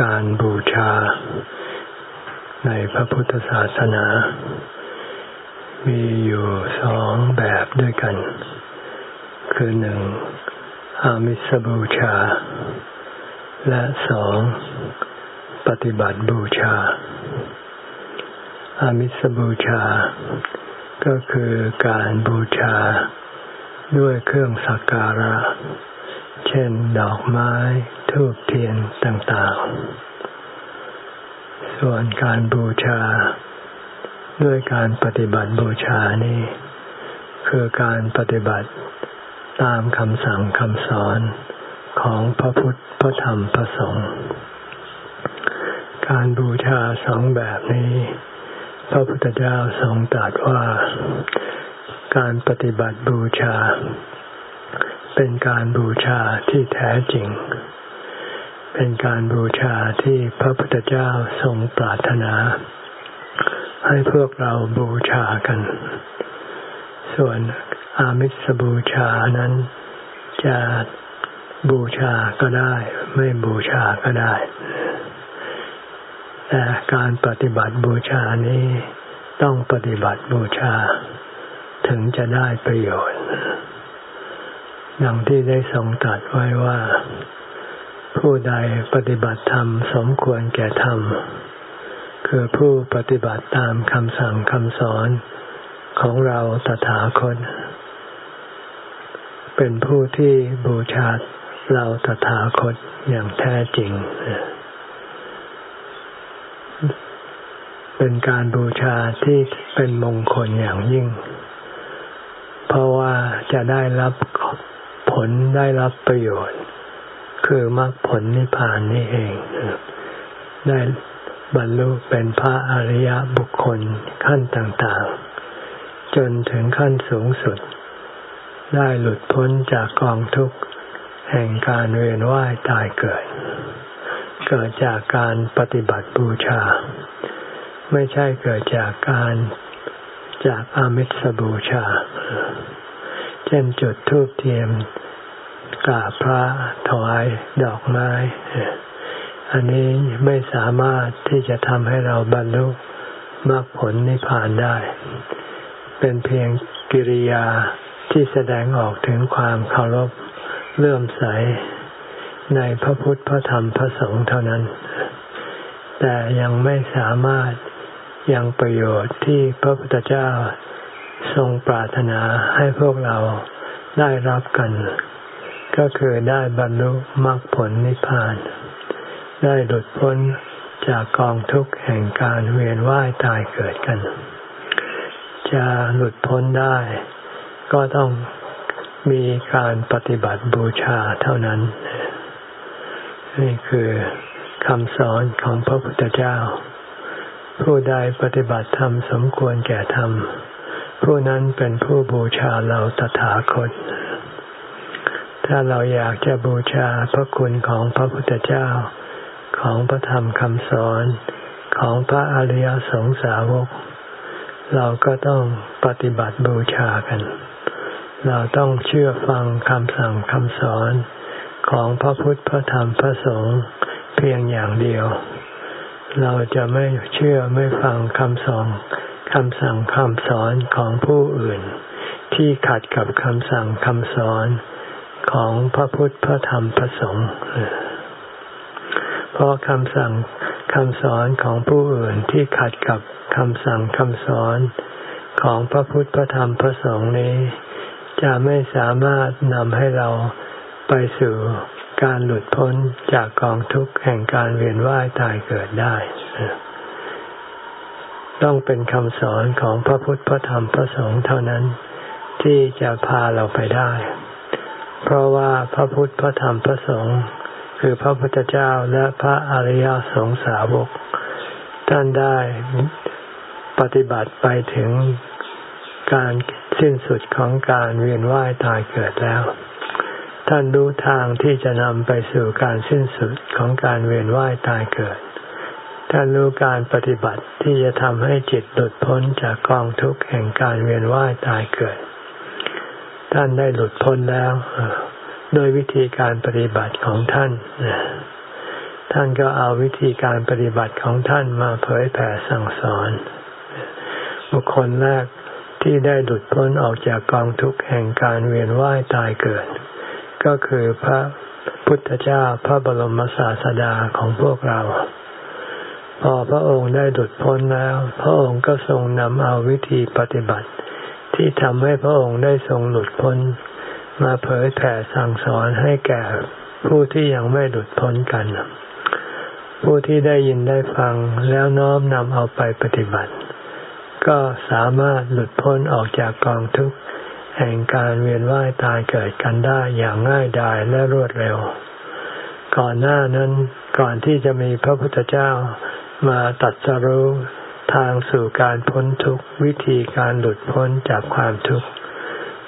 การบูชา ในพระพุทธศาสนา มีอยู่สองแบบด้วยกัน คือหนึ่งอามิสบูชา และสองปฏิบัติบูชา อามิสบูชา ก็คือการบูชาด้วยเครื่องสักการะ เช่นดอกไม้ทูบเทียนต่างๆ ส่วนการบูชา ด้วยการปฏิบัติบูชานี้คือการปฏิบัติตามคำสั่งคำสอนของพระพุทธพระธรรมพระสงฆ์การบูชาสองแบบนี้ พระพุทธเจ้าทรงตรัสว่า การปฏิบัติบูชา เป็นการบูชาที่แท้จริง เป็นการบูชาที่พระพุทธเจ้าทรงปรารถนา ให้พวกเราบูชากัน ส่วนอามิสบูชานั้นจะบูชาก็ได้ ไม่บูชาก็ได้ แต่การปฏิบัติบูชานี้ต้องปฏิบัติบูชา ถึงจะได้ประโยชน์ดังที่ได้ทรงตรัสไว้ว่า ผู้ใดปฏิบัติธรรมสมควรแก่ธรรม คือผู้ปฏิบัติตามคำสั่งคำสอนของเราตถาคต เป็นผู้ที่บูชาเราตถาคตอย่างแท้จริง เป็นการบูชาที่เป็นมงคลอย่างยิ่ง เพราะว่าจะได้รับผลได้รับประโยชน์ คือมรรคผลนิพพานนี่เอง ได้บรรลุเป็นพระอริยบุคคลขั้นต่างๆ จนถึงขั้นสูงสุด ได้หลุดพ้นจากกองทุกข์ แห่งการเวียนว่ายตายเกิด เกิดจากการปฏิบัติบูชา ไม่ใช่เกิดจากการจากอามิสบูชา เช่นจุดทูบเทียม กราบพระถวายดอกไม้ อันนี้ไม่สามารถที่จะทำให้เราบรรลุมรรคผลนิพพานได้ เป็นเพียงกิริยาที่แสดงออกถึงความเคารพเลื่อมใสในพระพุทธพระธรรมพระสงฆ์เท่านั้น แต่ยังไม่สามารถยังประโยชน์ที่พระพุทธเจ้าทรงปรารถนาให้พวกเราได้รับกัน ก็คือได้บรรลุมรรคผลนิพพาน ได้หลุดพ้นจากกองทุกข์แห่งการเวียนว่ายตายเกิดกัน จะหลุดพ้นได้ ก็ต้องมีการปฏิบัติบูชาเท่านั้น นี่คือคำสอนของพระพุทธเจ้า ผู้ใดปฏิบัติธรรมสมควรแก่ธรรม ผู้นั้นเป็นผู้บูชาเราตถาคต ถ้าเราอยากจะบูชาพระคุณของพระพุทธเจ้า ของพระธรรมคำสอนของพระอริยสงสาวก เราก็ต้องปฏิบัติบูชากัน เราต้องเชื่อฟังคำสั่งคำสอนของพระพุทธพระธรรมพระสงฆ์เพียงอย่างเดียว เราจะไม่เชื่อไม่ฟังคำสอนคำสั่งคำสอนของผู้อื่น ที่ขัดกับคำสั่งคำสอน ของพระพุทธพระธรรมพระสงฆ์เพราะคำสั่งคำสอนของผู้อื่นที่ขัดกับคำสั่งคำสอนของพระพุทธพระธรรมพระสงฆ์นี้ จะไม่สามารถนำให้เราไปสู่การหลุดพ้นจากกองทุกข์แห่งการเวียนว่ายตายเกิดได้ ต้องเป็นคำสอนของพระพุทธพระธรรมพระสงฆ์เท่านั้นที่จะพาเราไปได้ เพราะว่าพระพุทธพระธรรมพระสงฆ์คือพระพุทธเจ้าและพระอริยสงสาวก ท่านได้ปฏิบัติไปถึงการสิ้นสุดของการเวียนว่ายตายเกิดแล้ว ท่านรู้ทางที่จะนำไปสู่การสิ้นสุดของการเวียนว่ายตายเกิด ท่านรู้การปฏิบัติที่จะทำให้จิตหลุดพ้นจากกองทุกข์แห่งการเวียนว่ายตายเกิด ท่านได้หลุดพ้นแล้วโดยวิธีการปฏิบัติของท่าน ท่านก็เอาวิธีการปฏิบัติของท่านมาเผยแผ่สั่งสอน บุคคลแรกที่ได้หลุดพ้นออกจากกองทุกข์แห่งการเวียนว่ายตายเกิด ก็คือพระพุทธเจ้าพระบรมศาสดาของพวกเรา พอพระองค์ได้หลุดพ้นแล้ว พระองค์ก็ทรงนำเอาวิธีปฏิบัติ ที่ทำให้พระองค์ได้ทรงหลุดพ้น มาเผยแผ่สั่งสอนให้แก่ผู้ที่ยังไม่หลุดพ้นกัน ผู้ที่ได้ยินได้ฟังแล้วน้อมนำเอาไปปฏิบัติ ก็สามารถหลุดพ้นออกจากกองทุกข์แห่งการเวียนว่ายตายเกิดกันได้อย่างง่ายดายและรวดเร็ว ก่อนหน้านั้นก่อนที่จะมีพระพุทธเจ้ามาตัดสรู้ ทางสู่การพ้นทุกข์วิธีการหลุดพ้นจากความทุกข์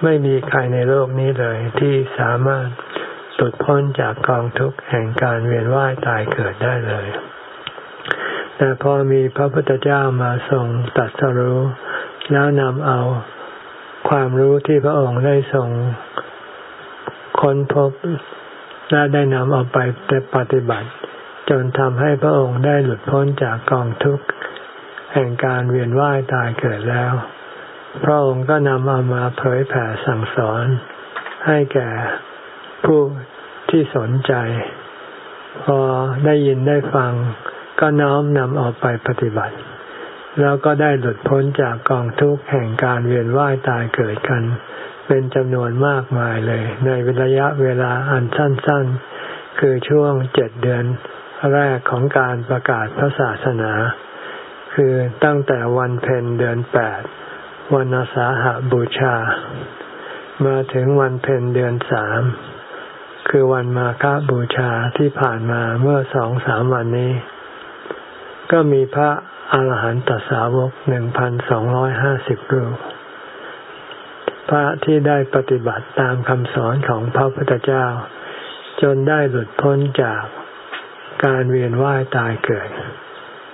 ไม่มีใครในโลกนี้เลยที่สามารถหลุดพ้นจากกองทุกข์แห่งการเวียนว่ายตายเกิดได้เลย แต่พอมีพระพุทธเจ้ามาทรงตัดสรู้แล้วนำเอาความรู้ที่พระองค์ได้ทรงค้นพบและได้นำเอาไปปฏิบัติ จนทำให้พระองค์ได้หลุดพ้นจากกองทุกข์ แห่งการเวียนว่ายตายเกิดแล้ว พระองค์ก็นำเอามาเผยแผ่สั่งสอน ให้แก่ผู้ที่สนใจ พอได้ยินได้ฟัง ก็น้อมนำเอาไปปฏิบัติ แล้วก็ได้หลุดพ้นจากกองทุกข์แห่งการเวียนว่ายตายเกิดกัน เป็นจำนวนมากมายเลย ในระยะเวลาอันสั้น ๆ คือช่วงเจ็ดเดือนแรกของการประกาศพระศาสนา คือตั้งแต่วันเพ็ญเดือนแปดวันอาสาหบูชา มาถึงวันเพ็ญเดือนสามคือวันมาฆบูชาที่ผ่านมาเมื่อสองสามวันนี้ ก็มีพระอรหันตสาวกหนึ่งพันสองร้อยห้าสิบรูป พระที่ได้ปฏิบัติตามคำสอนของพระพุทธเจ้า จนได้หลุดพ้นจากการเวียนว่ายตายเกิด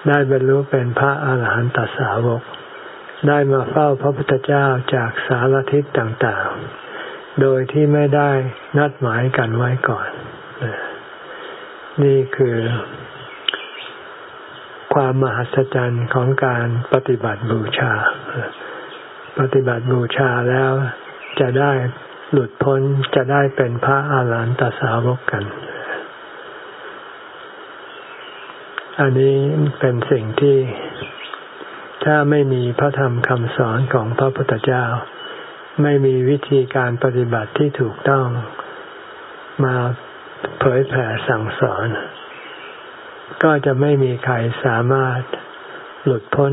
ได้บรรลุเป็นพระอาหารหันตสาวก ได้มาเฝ้าพระพุทธเจ้าจากสารทิศต่างๆ โดยที่ไม่ได้นัดหมายกันไว้ก่อน นี่คือความมหัศจรรย์ของการปฏิบัติบูชา ปฏิบัติบูชาแล้วจะได้หลุดพ้นจะได้เป็นพระอาหารหันตสาวกกัน อันนี้เป็นสิ่งที่ถ้าไม่มีพระธรรมคำสอนของพระพุทธเจ้า ไม่มีวิธีการปฏิบัติที่ถูกต้องมาเผยแผ่สั่งสอน ก็จะไม่มีใครสามารถหลุดพ้น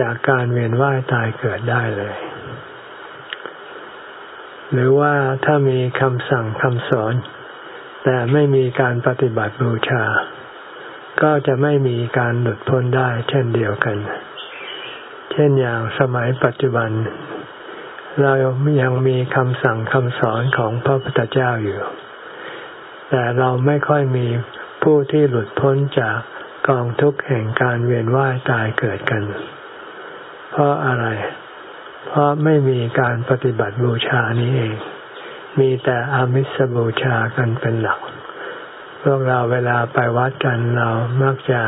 จากการเวียนว่ายตายเกิดได้เลย หรือว่าถ้ามีคำสั่งคำสอน แต่ไม่มีการปฏิบัติบูชา ก็จะไม่มีการหลุดพ้นได้เช่นเดียวกัน เช่นอย่างสมัยปัจจุบัน เรายังมีคำสั่งคำสอนของพระพุทธเจ้าอยู่ แต่เราไม่ค่อยมีผู้ที่หลุดพ้นจากกองทุกข์แห่งการเวียนว่ายตายเกิดกัน เพราะอะไร เพราะไม่มีการปฏิบัติบูชานี้เอง มีแต่อามิสบูชากันเป็นหลัก วกเราเวลาไปวัดกันเรามักจะ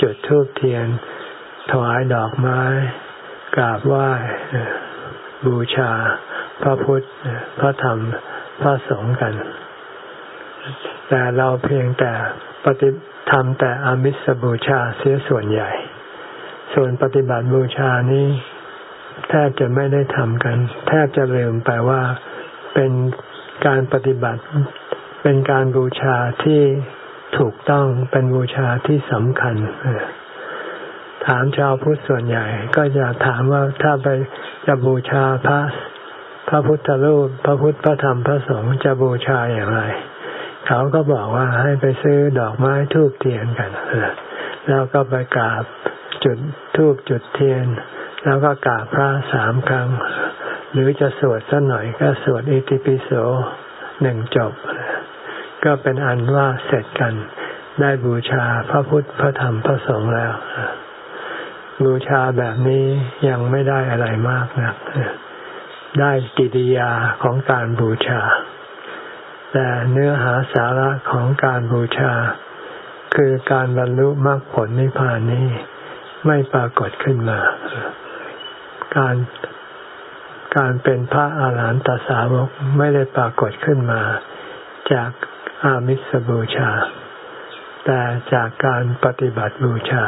จุดธูปเทียน ถวายดอกไม้ กราบไหว้บูชา พระพุทธ พระธรรม พระสงฆ์กัน แต่เราเพียงแต่ปฏิทำแต่อามิสบูชาเสียส่วนใหญ่ ส่วนปฏิบัติบูชานี้แทบจะไม่ได้ทำกัน แทบจะลืมไปว่าเป็นการปฏิบัติ เป็นการบูชาที่ถูกต้องเป็นบูชาที่สำคัญ ถามชาวพุทธส่วนใหญ่ ก็จะถามว่าถ้าไปจะบูชาพระพระพุทธรูป พระพุทธพระธรรมพระสงฆ์จะบูชาอย่างไร เขาก็บอกว่าให้ไปซื้อดอกไม้ทูบเทียนกันแล้วก็ไปกราบจุดทูบจุดเทียน แล้วก็กราบพระสามครั้ง หรือจะสวดสักหน่อยก็สวดอิติปิโสหนึ่งจบ ก็เป็นอันว่าเสร็จกัน ได้บูชาพระพุทธพระธรรมพระสงฆ์แล้วบูชาแบบนี้ยังไม่ได้อะไรมากนะได้กิริยาของการบูชา แต่เนื้อหาสาระของการบูชา คือการบรรลุมรรคผลนิพพานนี้ไม่ปรากฏขึ้นมา การการเป็นพระอาหารหันตสาวกไม่ได้ปรากฏขึ้นมา จาก อามิสบูชา แต่จากการปฏิบัติบูชา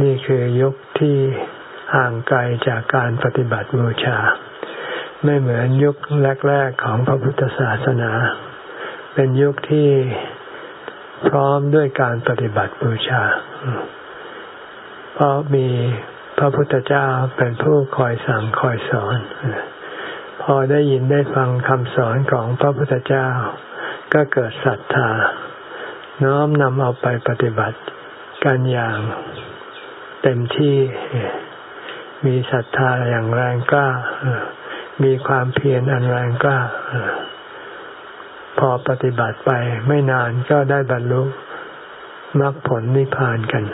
นี่คือยุคที่ห่างไกลจากการปฏิบัติบูชา ไม่เหมือนยุคแรก ๆของพระพุทธศาสนา เป็นยุคที่พร้อมด้วยการปฏิบัติบูชา เพราะมีพระพุทธเจ้าเป็นผู้คอยสั่งคอยสอน พอได้ยินได้ฟังคำสอนของพระพุทธเจ้า ก็เกิดศรัทธา น้อมนำเอาไปปฏิบัติกันอย่างเต็มที่มีศรัทธาอย่างแรงกล้ามีความเพียรอันแรงกล้าพอปฏิบัติไปไม่นานก็ได้บรรลุมรรคผลนิพพานกัน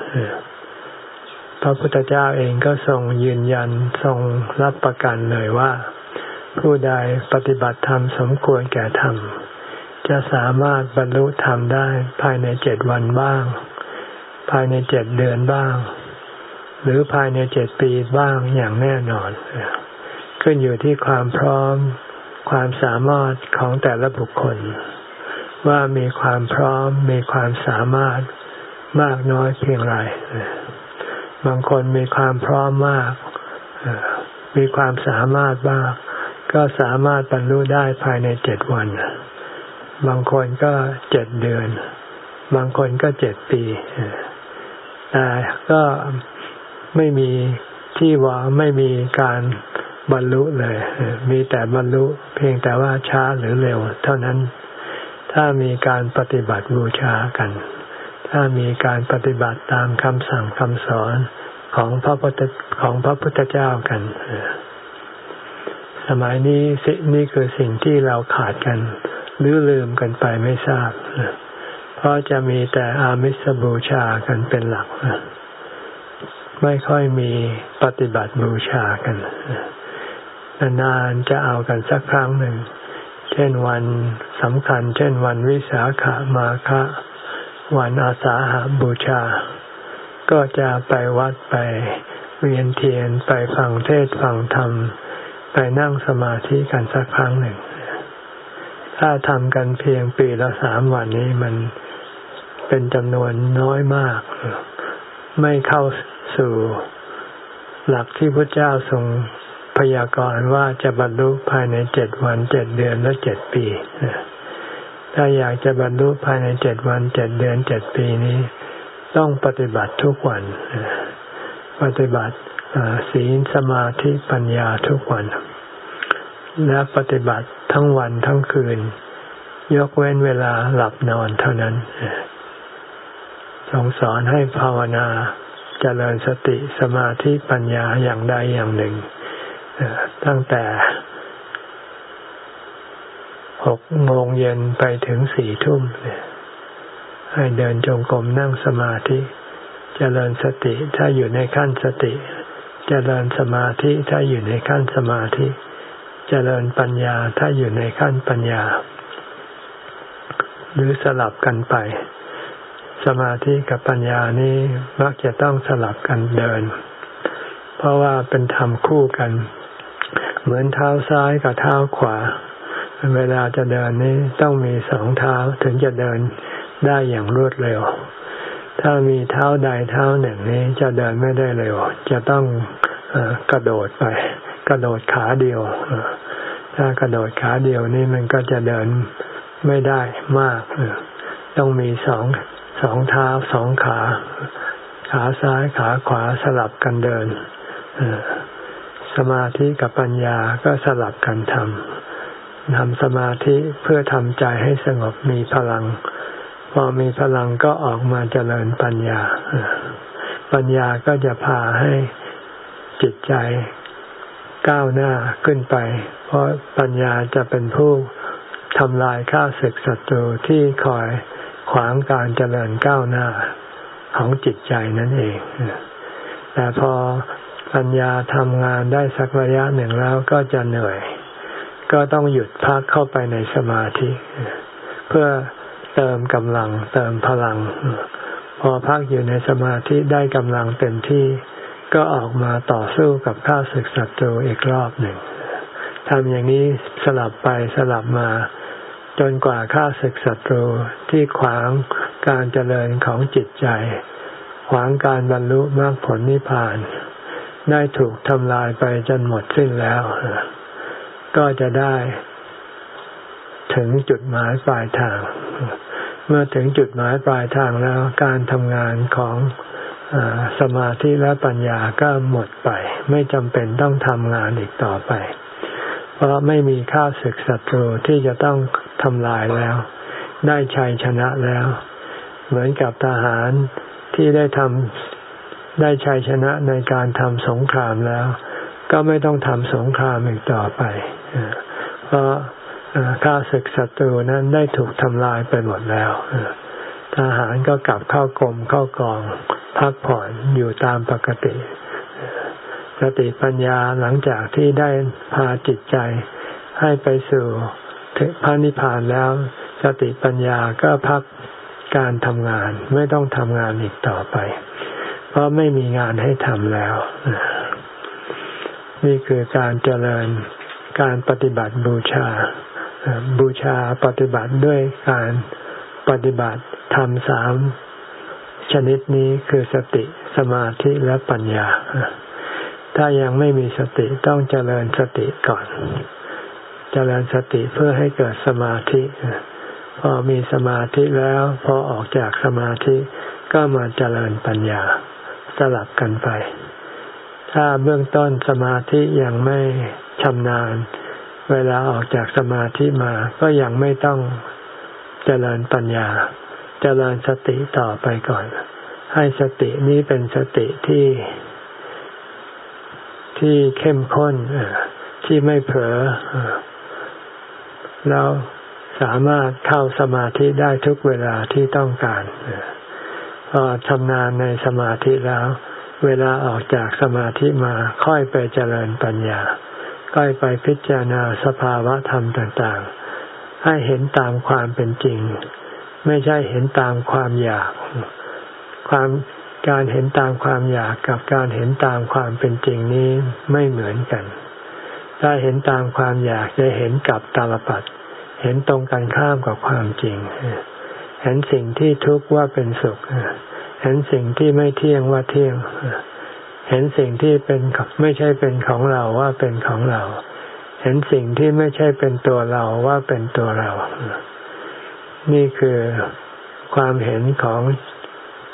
พระพุทธเจ้าเองก็ทรงยืนยันทรงรับประกันเลยว่า ผู้ใดปฏิบัติธรรมสมควรแก่ธรรม จะสามารถบรรลุธรรมได้ภายในเจ็ดวันบ้าง ภายในเจ็ดเดือนบ้าง หรือภายในเจ็ดปีบ้างอย่างแน่นอน ขึ้นอยู่ที่ความพร้อม ความสามารถของแต่ละบุคคล ว่ามีความพร้อมมีความสามารถมากน้อยเพียงไรบางคนมีความพร้อมมากมีความสามารถมาก ก็สามารถบรรลุได้ภายในเจ็ดวัน บางคนก็เจ็ดเดือน บางคนก็เจ็ดปีแต่ก็ไม่มีที่ว่าไม่มีการบรรลุเลย มีแต่บรรลุเพียงแต่ว่าช้าหรือเร็ว เท่านั้น ถ้ามีการปฏิบัติบูชากัน ถ้ามีการปฏิบัติตามคำสั่งคำสอนของพระพุทธของพระพุทธเจ้ากัน สมัยนี้สินี่คือสิ่งที่เราขาดกัน หรือลืมกันไปไม่ทราบ เพราะจะมีแต่อามิสบูชากันเป็นหลัก ไม่ค่อยมีปฏิบัติบูชากันนานๆจะเอากันสักครั้งหนึ่ง เช่นวันสำคัญ เช่นวันวิสาขามาฆะวันอาสาหาบูชา ก็จะไปวัดไปเวียนเทียนไปฟังเทศฟังธรรม ไปนั่งสมาธิกันสักครั้งหนึ่ง ถ้าทำกันเพียงปีละสามวันนี้มันเป็นจำนวนน้อยมาก ไม่เข้าสู่หลักที่พระเจ้าทรงพยากรณ์ว่าจะบรรลุภายในเจ็ดวันเจ็ดเดือนและเจ็ดปีถ้าอยากจะบรรลุภายในเจ็ดวันเจ็ดเดือนเจ็ดปีนี้ ต้องปฏิบัติทุกวันปฏิบัติ ศีลสมาธิปัญญาทุกวัน และปฏิบัติทั้งวันทั้งคืน ยกเว้นเวลาหลับนอนเท่านั้นทรงสอนให้ภาวนาจเจริญสติสมาธิปัญญาอย่างใดอย่างหนึ่ง ตั้งแต่หกโมงเย็นไปถึงสี่ทุ่มให้เดินจงกรมนั่งสมาธิจเจริญสติถ้าอยู่ในขั้นสติ เจริญสมาธิถ้าอยู่ในขั้นสมาธิจเจริญปัญญาถ้าอยู่ในขั้นปัญญา หรือสลับกันไป สมาธิกับปัญญานี้มักจะต้องสลับกันเดิน เพราะว่าเป็นธรรมคู่กัน เหมือนเท้าซ้ายกับเท้าขวา เวลาจะเดินนี้ต้องมีสองเท้าถึงจะเดินได้อย่างรวดเร็ว ถ้ามีเท้าใดเท้าหนึ่งนี้จะเดินไม่ได้เร็ว จะต้องอกระโดดไป กระโดดขาเดียว ถ้ากระโดดขาเดียวนี่มันก็จะเดินไม่ได้มาก ต้องมีสองสองเท้าสองขา ขาซ้ายขาขวาสลับกันเดิน สมาธิกับปัญญาก็สลับกันทำทำสมาธิเพื่อทำใจให้สงบมีพลัง พอมีพลังก็ออกมาเจริญปัญญา ปัญญาก็จะพาให้จิตใจก้าวหน้าขึ้นไป เพราะปัญญาจะเป็นผู้ทำลายข้าศึกศัตรูที่คอยขวางการเจริญก้าวหน้าของจิตใจนั่นเอง แต่พอปัญญาทำงานได้สักระยะหนึ่งแล้วก็จะเหนื่อย ก็ต้องหยุดพักเข้าไปในสมาธิ เพื่อ เติมกำลังเติมพลัง พอพักอยู่ในสมาธิได้กำลังเต็มที่ก็ออกมาต่อสู้กับข้าศึกศัตรูอีกรอบหนึ่งทำอย่างนี้สลับไปสลับมา จนกว่าข้าศึกศัตรูที่ขวางการเจริญของจิตใจ ขวางการบรรลุมรรคผลนิพพาน ได้ถูกทำลายไปจนหมดสิ้นแล้ว ก็จะได้ ถึงจุดหมายปลายทาง เมื่อถึงจุดหมายปลายทางแล้วการทำงานของอสมาธิและปัญญาก็หมดไป ไม่จำเป็นต้องทำงานอีกต่อไป เพราะไม่มีข้าศึกศัตรูที่จะต้องทำลายแล้ว ได้ชัยชนะแล้ว เหมือนกับทหารที่ได้ทำได้ชัยชนะในการทำสงครามแล้ว ก็ไม่ต้องทำสงครามอีกต่อไปเพราะ ข้าศึกศัตรูนั้นได้ถูกทำลายไปหมดแล้วทหารก็กลับเข้ากรมเข้ากอง พักผ่อนอยู่ตามปกติ สติปัญญาหลังจากที่ได้พาจิตใจให้ไปสู่พระนิพพานแล้ว สติปัญญาก็พักการทำงาน ไม่ต้องทำงานอีกต่อไป เพราะไม่มีงานให้ทำแล้ว นี่คือการเจริญการปฏิบัติบูชา บูชาปฏิบัติด้วยการปฏิบัติทำสามชนิดนี้คือสติสมาธิและปัญญา ถ้ายังไม่มีสติต้องเจริญสติก่อน เจริญสติเพื่อให้เกิดสมาธิพอมีสมาธิแล้วพอออกจากสมาธิก็มาเจริญปัญญาสลับกันไป ถ้าเบื้องต้นสมาธิยังไม่ชำนาญ เวลาออกจากสมาธิมาก็ยังไม่ต้องเจริญปัญญา เจริญสติต่อไปก่อน ให้สตินี้เป็นสติที่ที่เข้มข้นที่ไม่เผลอแล้วสามารถเข้าสมาธิได้ทุกเวลาที่ต้องการพอชำนาญในสมาธิแล้ว เวลาออกจากสมาธิมาค่อยไปเจริญปัญญา ก็ไปพิจารณาสภาวะธรรมต่างๆ ให้เห็นตามความเป็นจริง ไม่ใช่เห็นตามความอยาก ความการเห็นตามความอยากกับการเห็นตามความเป็นจริงนี้ไม่เหมือนกัน ถ้าเห็นตามความอยากจะเห็นกับตาลปัดเห็นตรงกันข้ามกับความจริง เห็นสิ่งที่ทุกข์ว่าเป็นสุข เห็นสิ่งที่ไม่เที่ยงว่าเที่ยง เห็นสิ่งที่เป็นไม่ใช่เป็นของเราว่าเป็นของเรา เห็นสิ่งที่ไม่ใช่เป็นตัวเราว่าเป็นตัวเรา นี่คือความเห็นของ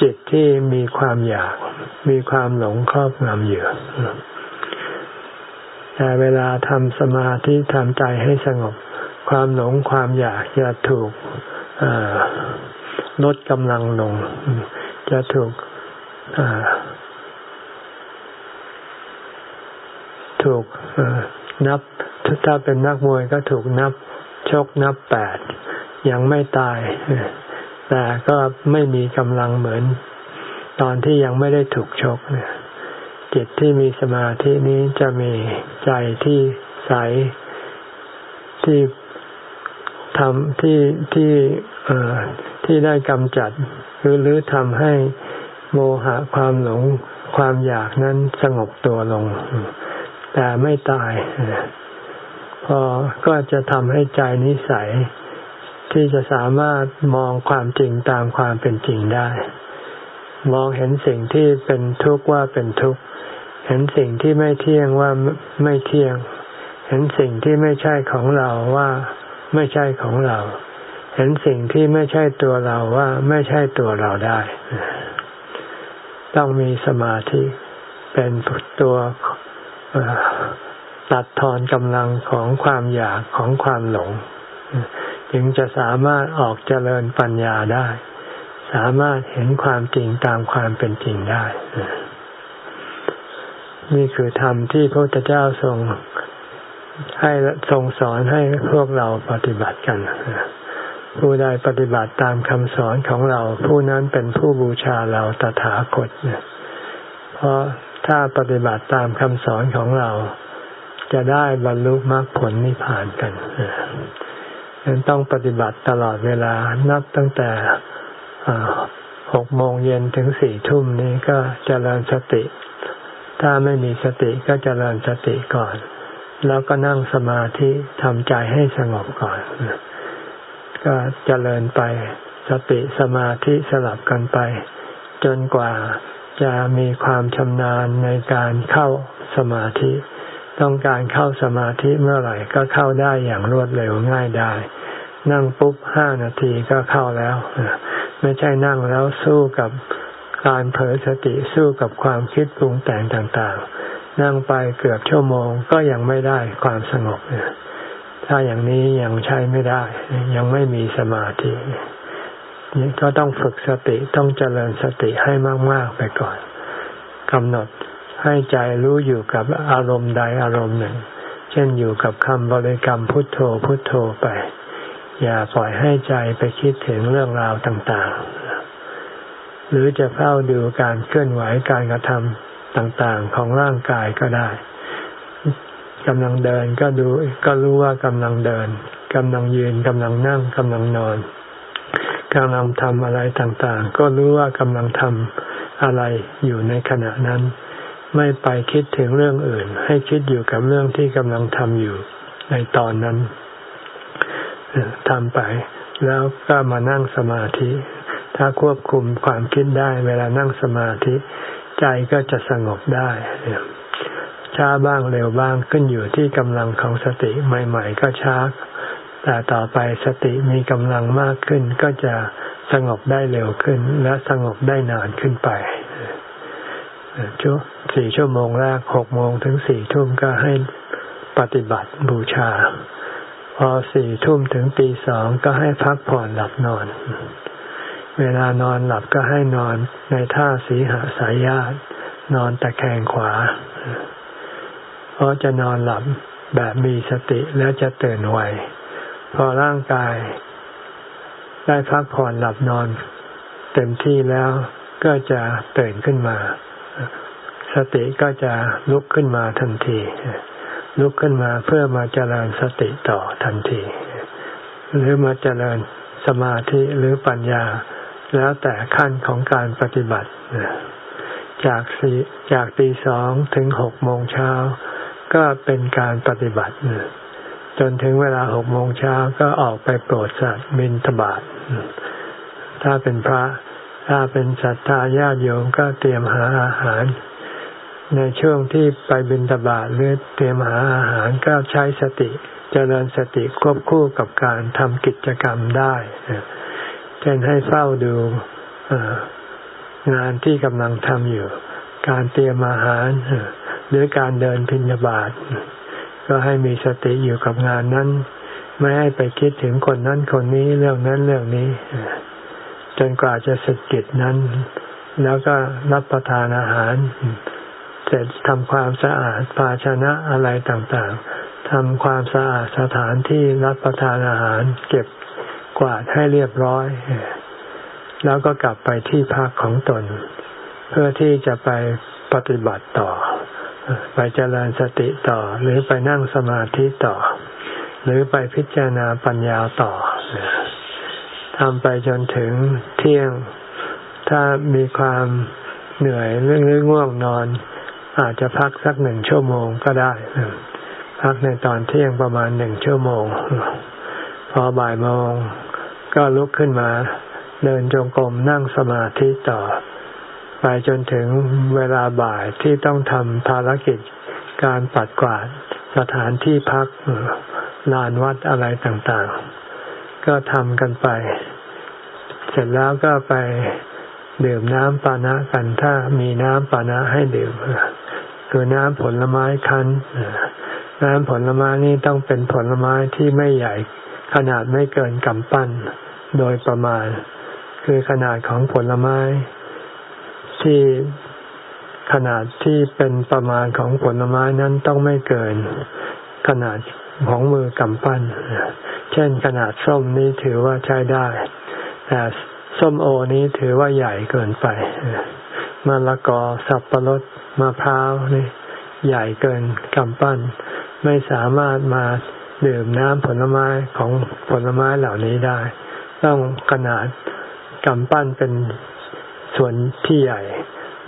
จิตที่มีความอยาก มีความหลงครอบงำอยู่แต่เวลาทำสมาธิทำใจให้สงบ ความหลงความอยากจะถูกลดกำลังลง จะถูก ถูกนับ ถ้าเป็นนักมวยก็ถูกนับชกนับแปดยังไม่ตาย แต่ก็ไม่มีกำลังเหมือน ตอนที่ยังไม่ได้ถูกชกเนี่ยจิตที่มีสมาธินี้จะมีใจที่ใสที่ทำที่ที่เอ่อที่ได้กำจัด หรือหรือทำให้โมหะความหลงความอยากนั้นสงบตัวลง แต่ไม่ตาย พอก็จะทำให้ใจนิสัย ที่จะสามารถมองความจริงตามความเป็นจริงได้ มองเห็นสิ่งที่เป็นทุกข์ว่าเป็นทุกข์ เห็นสิ่งที่ไม่เที่ยงว่าไม่เที่ยง เห็นสิ่งที่ไม่ใช่ของเราว่าไม่ใช่ของเรา เห็นสิ่งที่ไม่ใช่ตัวเราว่าไม่ใช่ตัวเราได้ ต้องมีสมาธิเป็นตัว ตัดทอนกำลังของความอยากของความหลง จึงจะสามารถออกเจริญปัญญาได้ สามารถเห็นความจริงตามความเป็นจริงได้ นี่คือธรรมที่พระพุทธเจ้าทรงให้ทรงสอนให้พวกเราปฏิบัติกัน ผู้ใดปฏิบัติตามคำสอนของเรา ผู้นั้นเป็นผู้บูชาเราตถาคตเพราะถ้าปฏิบัติตามคำสอนของเรา จะได้บรรลุมรรคผลนิพพานกันยังต้องปฏิบัติตลอดเวลานับตั้งแต่หกโมงเย็นถึงสี่ทุ่มนี้ก็เจริญสติ ถ้าไม่มีสติก็เจริญสติก่อน แล้วก็นั่งสมาธิทำใจให้สงบก่อน ก็เจริญไปสติสมาธิสลับกันไป จนกว่า จะมีความชำนาญในการเข้าสมาธิ ต้องการเข้าสมาธิเมื่อไหร่ก็เข้าได้อย่างรวดเร็วง่ายได้นั่งปุ๊บห้านาทีก็เข้าแล้ว ไม่ใช่นั่งแล้วสู้กับการเผลอสติสู้กับความคิดปรุงแต่งต่างๆ นั่งไปเกือบชั่วโมงก็ยังไม่ได้ความสงบถ้าอย่างนี้ยังใช้ไม่ได้ ยังไม่มีสมาธิ ก็ต้องฝึกสติต้องเจริญสติให้มาก ๆ ไปก่อนกำหนดให้ใจรู้อยู่กับอารมณ์ใดอารมณ์หนึ่ง เช่นอยู่กับคำบริกรรมพุทโธพุทโธไป อย่าปล่อยให้ใจไปคิดถึงเรื่องราวต่างๆ หรือจะเฝ้าดูการเคลื่อนไหวการกระทำต่างๆ ของร่างกายก็ได้กำลังเดินก็ดูก็รู้ว่ากำลังเดินกำลังยืนกำลังนั่งกำลังนอน กำลังทำอะไรต่างๆ ก็รู้ว่ากำลังทำอะไรอยู่ในขณะนั้น ไม่ไปคิดถึงเรื่องอื่น ให้คิดอยู่กับเรื่องที่กำลังทำอยู่ในตอนนั้นทำไป แล้วก็มานั่งสมาธิ ถ้าควบคุมความคิดได้ เวลานั่งสมาธิ ใจก็จะสงบได้ช้าบ้างเร็วบ้างขึ้นอยู่ที่กำลังของสติใหม่ ๆ ก็ช้า แต่ต่อไปสติมีกำลังมากขึ้นก็จะสงบได้เร็วขึ้น และสงบได้นานขึ้นไปชั่วสี่ชั่วโมงแรกหกโมงถึงสี่ทุ่มก็ให้ปฏิบัติบูชา พอสี่ทุ่มถึงตีสองก็ให้พักผ่อนหลับนอน เวลานอนหลับก็ให้นอนในท่าสีหาสายญาตนอนตะแคงขวา เพราะจะนอนหลับแบบมีสติแล้วจะตื่นไว พอร่างกาย ได้พักผ่อนหลับนอน เต็มที่แล้วก็จะตื่นขึ้นมา สติก็จะลุกขึ้นมาทันที ลุกขึ้นมาเพื่อมาเจริญสติต่อทันที หรือมาเจริญสมาธิหรือปัญญา แล้วแต่ขั้นของการปฏิบัติจากสี่จากตีสองถึงหกโมงเช้าก็เป็นการปฏิบัติ จนถึงเวลาหกโมงเช้าก็ออกไปโปรดสัตว์บินทบาทถ้าเป็นพระ ถ้าเป็นศรัทธาญาติโยมก็เตรียมหาอาหาร ในช่วงที่ไปบินทบาทหรือเตรียมหาอาหารก็ใช้สติจเจริญสติควบคู่กับการทำกิจกรรมได้เช่นให้เฝ้าดูงานที่กำลังทำอยู่ การเตรียมอาหารหรือการเดินพินบาต ก็ให้มีสติอยู่กับงานนั้น ไม่ให้ไปคิดถึงคนนั้นคนนี้เรื่องนั้นเรื่องนี้ จนกว่าจะสกิดนั้น แล้วก็รับประทานอาหาร เสร็จทำความสะอาดภาชนะอะไรต่างๆทำความสะอาดสถานที่รับประทานอาหาร เก็บกวาดให้เรียบร้อย แล้วก็กลับไปที่พักของตน เพื่อที่จะไปปฏิบัติต่อ ไปเจริญสติต่อ หรือไปนั่งสมาธิต่อ หรือไปพิจารณาปัญญาต่อทำไปจนถึงเที่ยง ถ้ามีความเหนื่อยเรื่องรือง่วงนอน อาจจะพักสักหนึ่งชั่วโมงก็ได้ พักในตอนเที่ยงประมาณหนึ่งชั่วโมง พอบ่ายโมงก็ลุกขึ้นมา เดินจงกรมนั่งสมาธิต่อ จนถึงเวลาบ่ายที่ต้องทำภารกิจการปัดกวาดสถานที่พักลานวัดอะไรต่างๆ ก็ทำกันไป เสร็จแล้วก็ไปดื่มน้ำปานะกันถ้ามีน้ำปานะให้ดื่มคือน้ำผลไม้คั้นน้ำผลไม้นี่ต้องเป็นผลไม้ที่ไม่ใหญ่ขนาดไม่เกินกำปั้นโดยประมาณ คือขนาดของผลไม้ ที่ขนาดที่เป็นประมาณของผลไม้นั้นต้องไม่เกินขนาดของมือกำปั้น เช่นขนาดส้มนี้ถือว่าใช้ได้ แต่ส้มโอนี้ถือว่าใหญ่เกินไปมะละกอสับปะรดมะพร้าวนี่ใหญ่เกินกำปั้น ไม่สามารถมาดื่มน้ำผลไม้ของผลไม้เหล่านี้ได้ ต้องขนาดกำปั้นเป็น ส่วนที่ใหญ่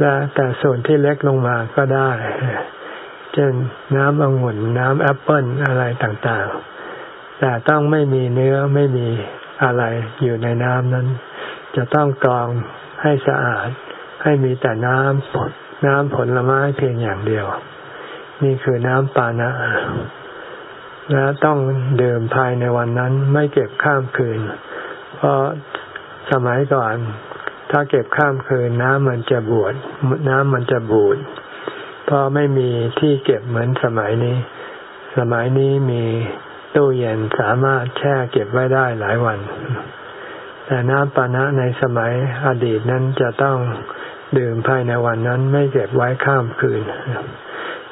และแต่ส่วนที่เล็กลงมาก็ได้ เช่นน้ำองุ่นน้ำแอปเปิลอะไรต่างๆ แต่ต้องไม่มีเนื้อไม่มีอะไรอยู่ในน้ำนั้น จะต้องกรองให้สะอาด ให้มีแต่น้ำผลน้ำผลไม้เพียงอย่างเดียว นี่คือน้ำปานะและต้องดื่มภายในวันนั้นไม่เก็บข้ามคืน เพราะสมัยก่อน ถ้าเก็บข้ามคืนน้ำมันจะบวดน้ำมันจะบูดเพราะไม่มีที่เก็บเหมือนสมัยนี้ สมัยนี้มีตู้เย็นสามารถแช่เก็บไว้ได้หลายวัน แต่น้ำปานะในสมัยอดีตนั้นจะต้องดื่มภายในวันนั้นไม่เก็บไว้ข้ามคืน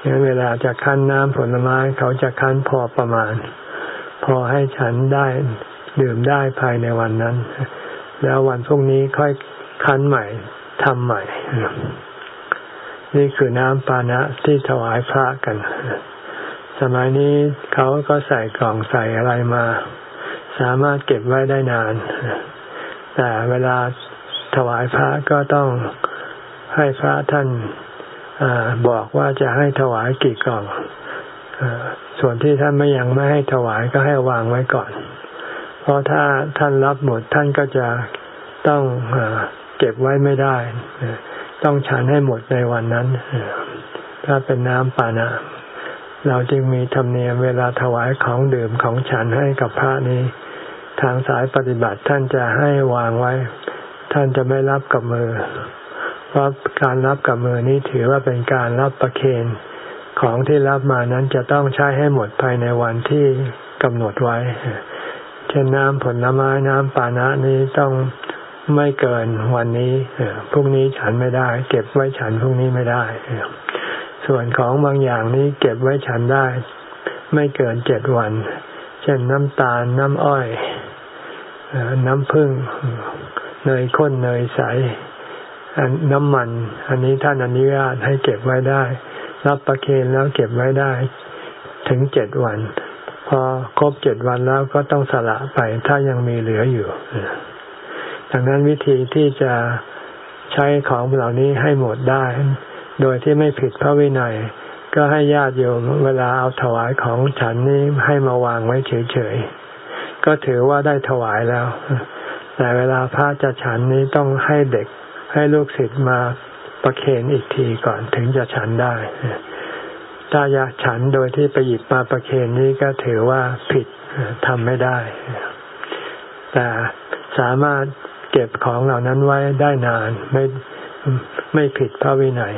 งั้นเวลาจะคั้นน้ำผลไม้เขาจะคั้นพอประมาณ พอให้ฉันได้ดื่มได้ภายในวันนั้น แล้ววันพรุ่งนี้ค่อย คั้นใหม่ทำใหม่ นี่คือน้ำปานะที่ถวายพระกัน สมัยนี้เขาก็ใส่กล่องใส่อะไรมา สามารถเก็บไว้ได้นาน แต่เวลาถวายพระก็ต้องให้พระท่านอบอกว่าจะให้ถวายกี่กล่องอส่วนที่ท่านไม่ยังไม่ให้ถวายก็ให้วางไว้ก่อน เพราะถ้าท่านรับหมดท่านก็จะต้องอ เก็บไว้ไม่ได้ ต้องฉันให้หมดในวันนั้น ถ้าเป็นน้ำปานะเราจึงมีธรรมเนียมเวลาถวายของดื่มของฉันให้กับพระนี้ ทางสายปฏิบัติท่านจะให้วางไว้ ท่านจะไม่รับกับมือ เพราะการรับกับมือนี้ถือว่าเป็นการรับประเคนของที่รับมานั้นจะต้องใช้ให้หมดภายในวันที่กำหนดไว้ เช่นน้ำผลไม้น้ำปานะนี้ต้อง ไม่เกินวันนี้พรุ่งนี้ฉันไม่ได้ เก็บไว้ฉันพรุ่งนี้ไม่ได้ ส่วนของบางอย่างนี้เก็บไว้ฉันได้ ไม่เกินเจ็ดวัน เช่นน้ำตาลน้ำอ้อยน้ำผึ้งเนยข้นเนยใสน้ำมัน อันนี้ท่านอนุญาตให้เก็บไว้ได้ รับประเคนแล้วเก็บไว้ได้ ถึงเจ็ดวัน พอครบเจ็ดวันแล้วก็ต้องสละไปถ้ายังมีเหลืออยู่ ดังนั้นวิธีที่จะใช้ของเหล่านี้ให้หมดได้ โดยที่ไม่ผิดพระวินัย ก็ให้ญาติโยมเวลาเอาถวายของฉันนี้ให้มาวางไว้เฉยๆ ก็ถือว่าได้ถวายแล้ว แต่เวลาพระจะฉันนี้ต้องให้เด็กให้ลูกศิษย์มาประเคนอีกทีก่อนถึงจะฉันได้ ถ้าอยากฉันโดยที่ไปหยิบมาประเคนนี้ก็ถือว่าผิดทำไม่ได้ แต่สามารถ เก็บของเหล่านั้นไว้ได้นานไม่ไม่ผิดพระวินัย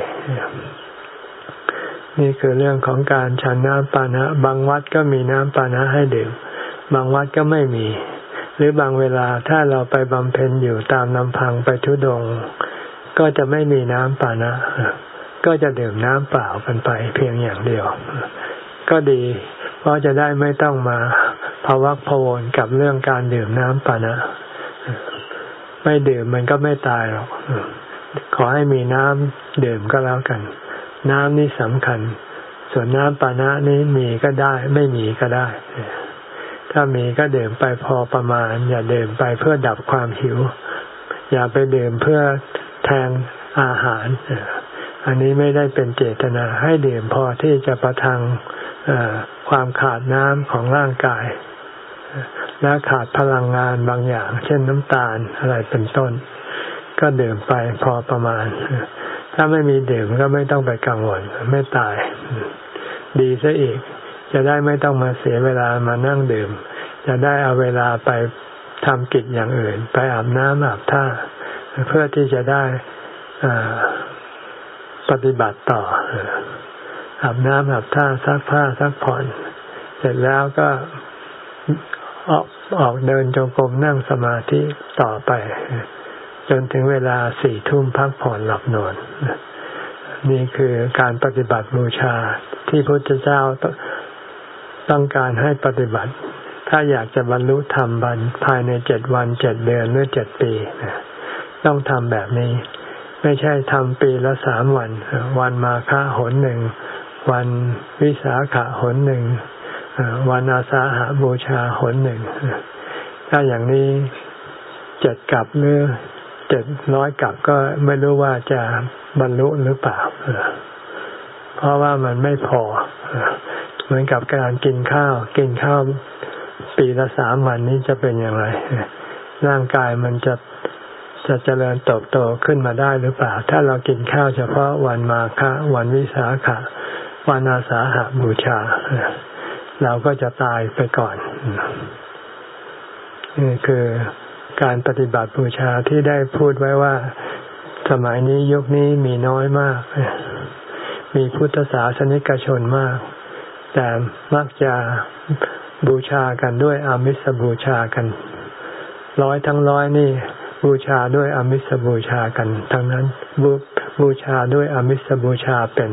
นี่คือเรื่องของการฉันน้ำปานะ บางวัดก็มีน้ำปานะให้ดื่ม บางวัดก็ไม่มี หรือบางเวลาถ้าเราไปบำเพ็ญอยู่ตามลำพังไปทุดง ก็จะไม่มีน้ำปานะ ก็จะดื่มน้ำเปล่ากันไปเพียงอย่างเดียว ก็ดี เพราะจะได้ไม่ต้องมาภาวักพวนกับเรื่องการดื่มน้ำปานะ ไม่ดื่มมันก็ไม่ตายหรอกขอให้มีน้ำดื่มก็แล้วกัน น้ำนี่สำคัญ ส่วนน้ำปานะนี้มีก็ได้ ไม่มีก็ได้ ถ้ามีก็ดื่มไปพอประมาณ อย่าดื่มไปเพื่อดับความหิว อย่าไปดื่มเพื่อแทนอาหาร อันนี้ไม่ได้เป็นเจตนาให้ดื่มพอที่จะประทังความขาดน้ำของร่างกาย และขาดพลังงานบางอย่าง เช่นน้ำตาลอะไรเป็นต้น ก็ดื่มไปพอประมาณ ถ้าไม่มีดื่มก็ไม่ต้องไปกังวลไม่ตาย ดีซะอีก จะได้ไม่ต้องมาเสียเวลามานั่งดื่ม จะได้เอาเวลาไปทำกิจอย่างอื่น ไปอาบน้ำอาบท่า เพื่อที่จะได้ปฏิบัติต่ออาบน้ำอาบท่าซักผ้าซักผ่อน เสร็จแล้วก็ ออกออกเดินจงกรมนั่งสมาธิต่อไป จนถึงเวลาสี่ทุ่มพักผ่อนหลับนอน นี่คือการปฏิบัติบูชาที่พระพุทธเจ้าต้องการให้ปฏิบัติ ถ้าอยากจะบรรลุธรรมบันภายในเจ็ดวันเจ็ดเดือนหรือเจ็ดปีต้องทำแบบนี้ ไม่ใช่ทำปีละสามวัน วันมาฆะหนหนึ่ง วันวิสาขะหนหนึ่ง วันอาสาหาบูชาหนหนึ่ง ถ้าอย่างนี้เจ็ดกับหรือเจ็ดร้อยกับก็ไม่รู้ว่าจะบรรลุหรือเปล่า เพราะว่ามันไม่พอ เหมือนกับการกินข้าว กินข้าวปีละสามวันนี้จะเป็นอย่างไร ร่างกายมันจะจะเจริญเติบโตขึ้นมาได้หรือเปล่า ถ้าเรากินข้าวเฉพาะวันมาฆะวันวิสาขะ วันอาสาหบูชา เราก็จะตายไปก่อน นี่คือการปฏิบัติบูชาที่ได้พูดไว้ว่า สมัยนี้ยุคนี้มีน้อยมาก มีพุทธศาสนิกชนมาก แต่มักจะบูชากันด้วยอามิสบูชากัน ร้อยทั้งร้อยนี่ บูชาด้วยอามิสบูชากัน ทั้งนั้นบูบูชาด้วยอามิสบูชาเป็น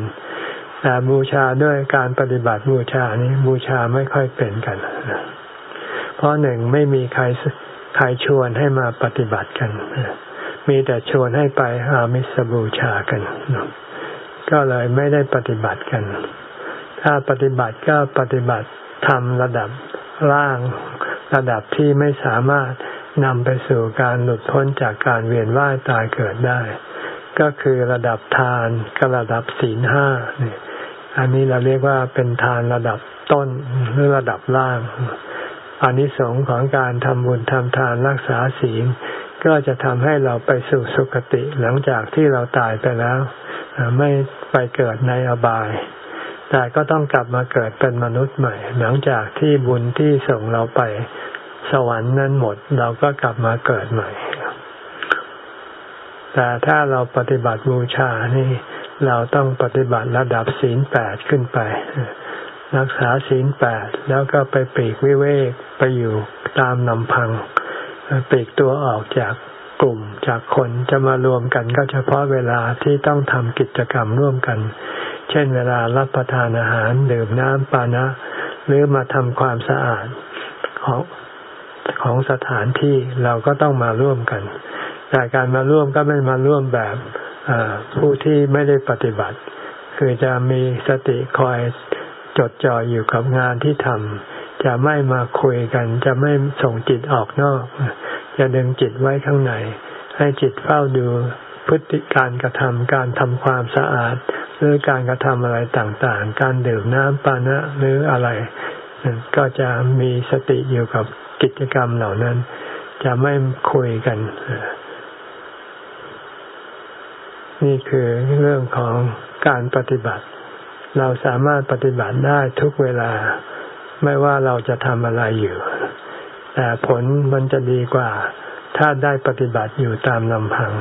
แต่บูชาด้วยการปฏิบัติบูชานี้บูชาไม่ค่อยเป็นกันเพราะหนึ่งไม่มีใครใครชวนให้มาปฏิบัติกันมีแต่ชวนให้ไปอามิสบูชากัน ก็เลยไม่ได้ปฏิบัติกัน ถ้าปฏิบัติก็ปฏิบัติทำระดับล่างระดับที่ไม่สามารถนำไปสู่การหลุดพ้นจากการเวียนว่ายตายเกิดได้ ก็คือระดับทานกับระดับศีลห้าเนี่ย อันนี้เราเรียกว่าเป็นทานระดับต้นหรือระดับล่างอานิสงส์ของการทำบุญทำทานรักษาศีล ก็จะทำให้เราไปสู่สุคติหลังจากที่เราตายไปแล้ว ไม่ไปเกิดในอบาย แต่ก็ต้องกลับมาเกิดเป็นมนุษย์ใหม่ หลังจากที่บุญที่ส่งเราไปสวรรค์นั้นหมด เราก็กลับมาเกิดใหม่ แต่ถ้าเราปฏิบัติบูชานี่ เราต้องปฏิบัติระดับศีลแปดขึ้นไป รักษาศีลแปดแล้วก็ไปปีกวิเวกไปอยู่ตามลำพังปีกตัวออกจากกลุ่มจากคนจะมารวมกันก็เฉพาะเวลาที่ต้องทำกิจกรรมร่วมกัน เช่นเวลารับประทานอาหารดื่มน้ำปานะ หรือมาทำความสะอาดของของสถานที่เราก็ต้องมาร่วมกัน แต่การมาร่วมก็ไม่มาร่วมแบบ ผู้ที่ไม่ได้ปฏิบัติ คือจะมีสติคอยจดจ่ออยู่กับงานที่ทำจะไม่มาคุยกัน จะไม่ส่งจิตออกนอก จะดึงจิตไว้ข้างใน ให้จิตเฝ้าดูพฤติการกระทำการทำความสะอาด หรือการกระทำอะไรต่างๆ การดื่มน้ำปานะหรืออะไร ก็จะมีสติอยู่กับกิจกรรมเหล่านั้น จะไม่คุยกัน นี่คือเรื่องของการปฏิบัติ เราสามารถปฏิบัติได้ทุกเวลา ไม่ว่าเราจะทำอะไรอยู่ แต่ผลมันจะดีกว่า ถ้าได้ปฏิบัติอยู่ตามลำพัง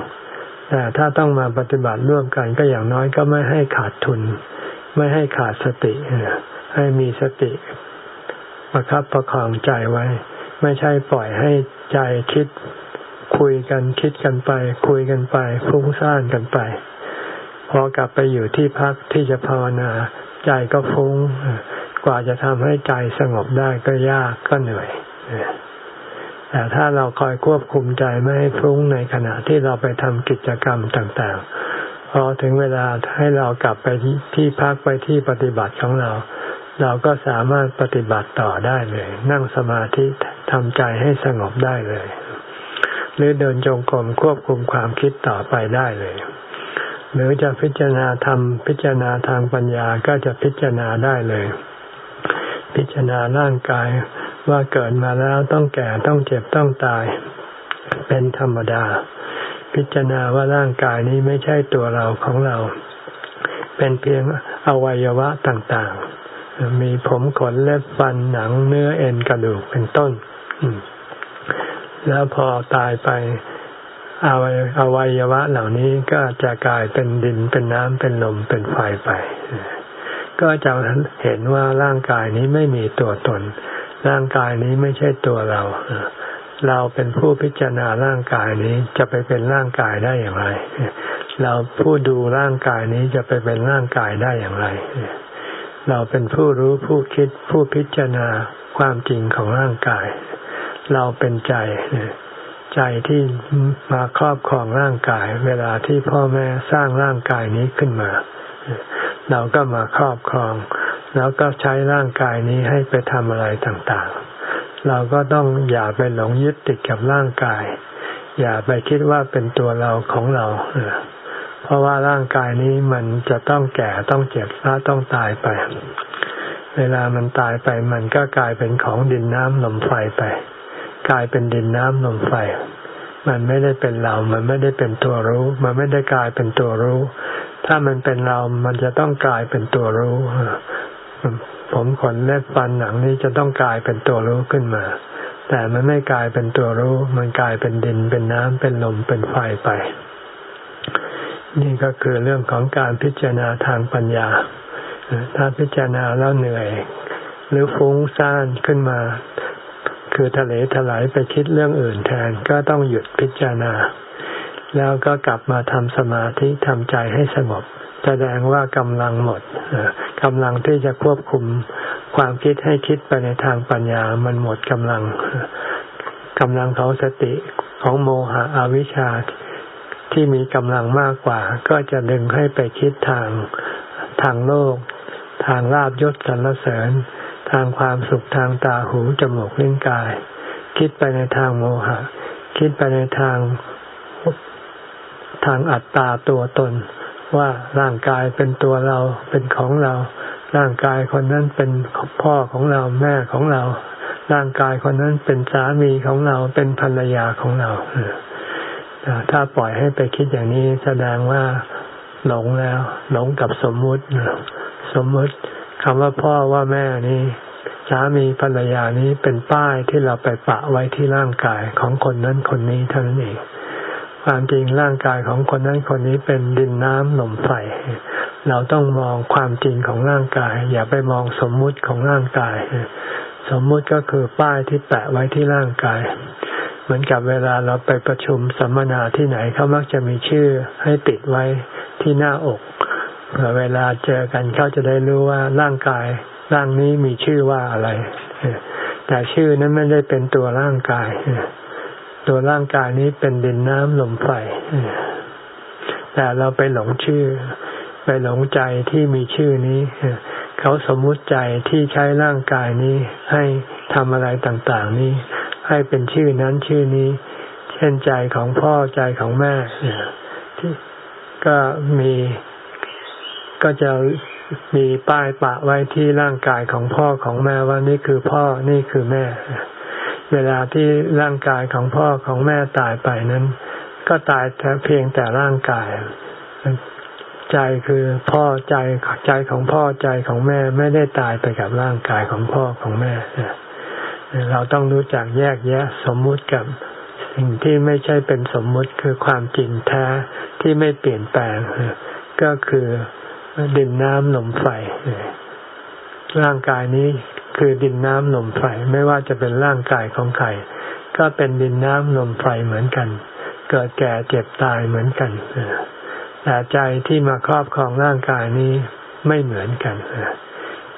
แต่ถ้าต้องมาปฏิบัติร่วมกันก็อย่างน้อยก็ไม่ให้ขาดทุน ไม่ให้ขาดสติ ให้มีสติ ประคับประคองใจไว้ ไม่ใช่ปล่อยให้ใจคิด คุยกันคิดกันไป คุยกันไปฟุ้งซ่านกันไป พอกลับไปอยู่ที่พักที่จะภาวนา ใจก็ฟุง้ง กว่าจะทำให้ใจสงบได้ก็ยากก็เหนื่อยแต่ถ้าเราคอยควบคุมใจไม่ให้ฟุ้งในขณะที่เราไปทำกิจกรรมต่างๆ พอถึงเวลาให้เรากลับไปที่พักไปที่ปฏิบัติของเรา เราก็สามารถปฏิบัติต่อได้เลย นั่งสมาธิทำใจให้สงบได้เลย หรือเดินจงกรมควบคุมความคิดต่อไปได้เลย หรือจะพิจารณาธรรมพิจารณาทางปัญญาก็จะพิจารณาได้เลย พิจารณาร่างกายว่าเกิดมาแล้วต้องแก่ต้องเจ็บต้องตาย เป็นธรรมดา พิจารณาว่าร่างกายนี้ไม่ใช่ตัวเราของเรา เป็นเพียงอวัยวะต่างๆ มีผมขนเล็บฟันหนังเนื้อเอ็นกระดูกเป็นต้น แล้วพอตายไปอวัยอวัยวะเหล่านี้ก็จะกลายเป็นดินเป็นน้ำเป็นลมเป็นไฟไป ก็จะเห็นว่าร่างกายนี้ไม่มีตัวตน ร่างกายนี้ไม่ใช่ตัวเรา เราเป็นผู้พิจารณาร่างกายนี้จะไปเป็นร่างกายได้อย่างไร เราผู้ดูร่างกายนี้จะไปเป็นร่างกายได้อย่างไร เราเป็นผู้รู้ผู้คิดผู้พิจารณาความจริงของร่างกายเเราเป็นใจใจที่มาครอบครองร่างกาย เวลาที่พ่อแม่สร้างร่างกายนี้ขึ้นมา เราก็มาครอบครอง แล้วก็ใช้ร่างกายนี้ให้ไปทำอะไรต่างๆ เราก็ต้องอย่าไปหลงยึดติดกับร่างกาย อย่าไปคิดว่าเป็นตัวเราของเราเพราะว่าร่างกายนี้มันจะต้องแก่ต้องเจ็บและต้องตายไป เวลามันตายไปมันก็กลายเป็นของดินน้ำลมไฟไป กลายเป็นดินน้ำลมไฟ มันไม่ได้เป็นเรา มันไม่ได้เป็นตัวรู้ มันไม่ได้กลายเป็นตัวรู้ ถ้ามันเป็นเรา มันจะต้องกลายเป็นตัวรู้ ผมขนเล็บฟันหนังนี้จะต้องกลายเป็นตัวรู้ขึ้นมา แต่มันไม่กลายเป็นตัวรู้ มันกลายเป็นดิน เป็นน้ำ เป็นลม เป็นไฟไป นี่ก็คือเรื่องของการพิจารณาทางปัญญา ถ้าพิจารณาแล้วเหนื่อย หรือฟุ้งซ่านขึ้นมา คือทะเลถลายไปคิดเรื่องอื่นแทนก็ต้องหยุดพิจารณา แล้วก็กลับมาทำสมาธิทำใจให้สงบ แสดงว่ากำลังหมดกำลังที่จะควบคุมความคิดให้คิดไปในทางปัญญามันหมดกำลังกำลังของสติของโมหะอวิชชาที่มีกำลังมากกว่า ก็จะดึงให้ไปคิดทางทางโลก ทางลาบยศสรรเสริญ ทางความสุขทางตาหูจมูกลิ้นกาย คิดไปในทางโมหะ คิดไปในทางทางอัตตาตัวตน ว่าร่างกายเป็นตัวเราเป็นของเรา ร่างกายคนนั้นเป็นพ่อของเราแม่ของเรา ร่างกายคนนั้นเป็นสามีของเราเป็นภรรยาของเราถ้าปล่อยให้ไปคิดอย่างนี้แสดงว่าหลงแล้ว หลงกับสมมุติสมมุติ คำว่าพ่อว่าแม่นี้สามีภรรยานี้เป็นป้ายที่เราไปปะไว้ที่ร่างกายของคนนั้นคนนี้เท่านั้นเอง ความจริงร่างกายของคนนั้นคนนี้เป็นดินน้ำลมไฟ เราต้องมองความจริงของร่างกาย อย่าไปมองสมมุติของร่างกาย สมมุติก็คือป้ายที่แปะไว้ที่ร่างกาย เหมือนกับเวลาเราไปประชุมสัมมนาที่ไหนเขามักจะมีชื่อให้ติดไว้ที่หน้าอก เวลาเจอกันเขาจะได้รู้ว่าร่างกายร่างนี้มีชื่อว่าอะไร แต่ชื่อนั้นไม่ได้เป็นตัวร่างกาย ตัวร่างกายนี้เป็นดินน้ำลมไฟ แต่เราไปหลงชื่อ ไปหลงใจที่มีชื่อนี้ เขาสมมุติใจที่ใช้ร่างกายนี้ให้ทำอะไรต่างๆนี้ ให้เป็นชื่อนั้นชื่อนี้ เช่นใจของพ่อใจของแม่ที่ก็มี ก็จะมีป้ายปะไว้ที่ร่างกายของพ่อของแม่ว่านี่คือพ่อนี่คือแม่ เวลาที่ร่างกายของพ่อของแม่ตายไปนั้น ก็ตายแต่เพียงแต่ร่างกาย ใจคือพ่อใจใจของพ่อใจของแม่ไม่ได้ตายไปกับร่างกายของพ่อของแม่เราต้องรู้จักแยกแยะ สมมุติกับสิ่งที่ไม่ใช่เป็นสมมุติคือความจริงแท้ที่ไม่เปลี่ยนแปลงก็คือ ดินน้ำลมไฟร่างกายนี้คือดินน้ำลมไฟไม่ว่าจะเป็นร่างกายของใครก็เป็นดินน้ำลมไฟเหมือนกัน เกิดแก่เจ็บตายเหมือนกันแต่ใจที่มาครอบครองร่างกายนี้ไม่เหมือนกัน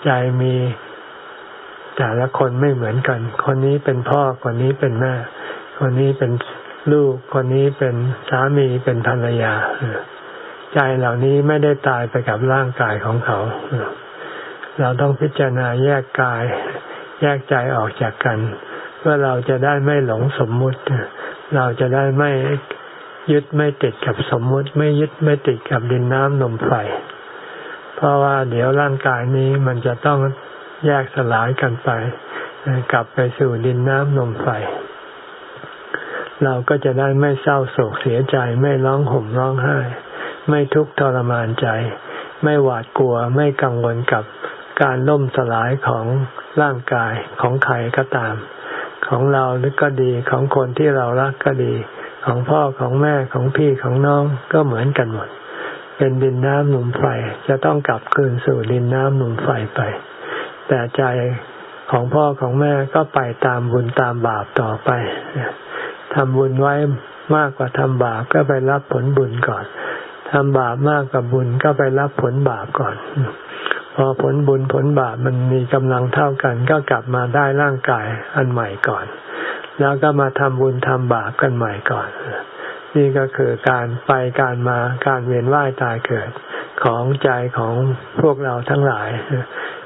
ใจมีแต่ละคนไม่เหมือนกัน คนนี้เป็นพ่อ คนนี้เป็นแม่ คนนี้เป็นลูก คนนี้เป็นสามีเป็นภรรยา ใจเหล่านี้ไม่ได้ตายไปกับร่างกายของเขา เราต้องพิจารณาแยกกาย แยกใจออกจากกัน เพื่อเราจะได้ไม่หลงสมมุติ เราจะได้ไม่ยึดไม่ติดกับสมมุติ ไม่ยึดไม่ติดกับดินน้ำลมไฟเพราะว่าเดี๋ยวร่างกายนี้มันจะต้องแยกสลายกันไป กลับไปสู่ดินน้ำลมไฟ เราก็จะได้ไม่เศร้าโศกเสียใจไม่ร้องห่มร้องไห้ ไม่ทุกข์ทรมานใจ ไม่หวาดกลัวไม่กังวลกับการล่มสลายของร่างกายของใครก็ตาม ของเราหรือก็ดีของคนที่เรารักก็ดี ของพ่อของแม่ของพี่ของน้องก็เหมือนกันหมด เป็นดินน้ำหนุมไฟจะต้องกลับคืนสู่ดินน้ำหนุมไฟไป แต่ใจของพ่อของแม่ก็ไปตามบุญตามบาปต่อไปทำบุญไว้มากกว่าทำบาปก็ไปรับผลบุญก่อน ทำบาปมากกว่าบุญก็ไปรับผลบาปก่อน พอผลบุญผลบาปมันมีกำลังเท่ากัน ก็กลับมาได้ร่างกายอันใหม่ก่อน แล้วก็มาทำบุญทำบาปกันใหม่ก่อน นี่ก็คือการไปการมาการเวียนว่ายตายเกิดของใจของพวกเราทั้งหลาย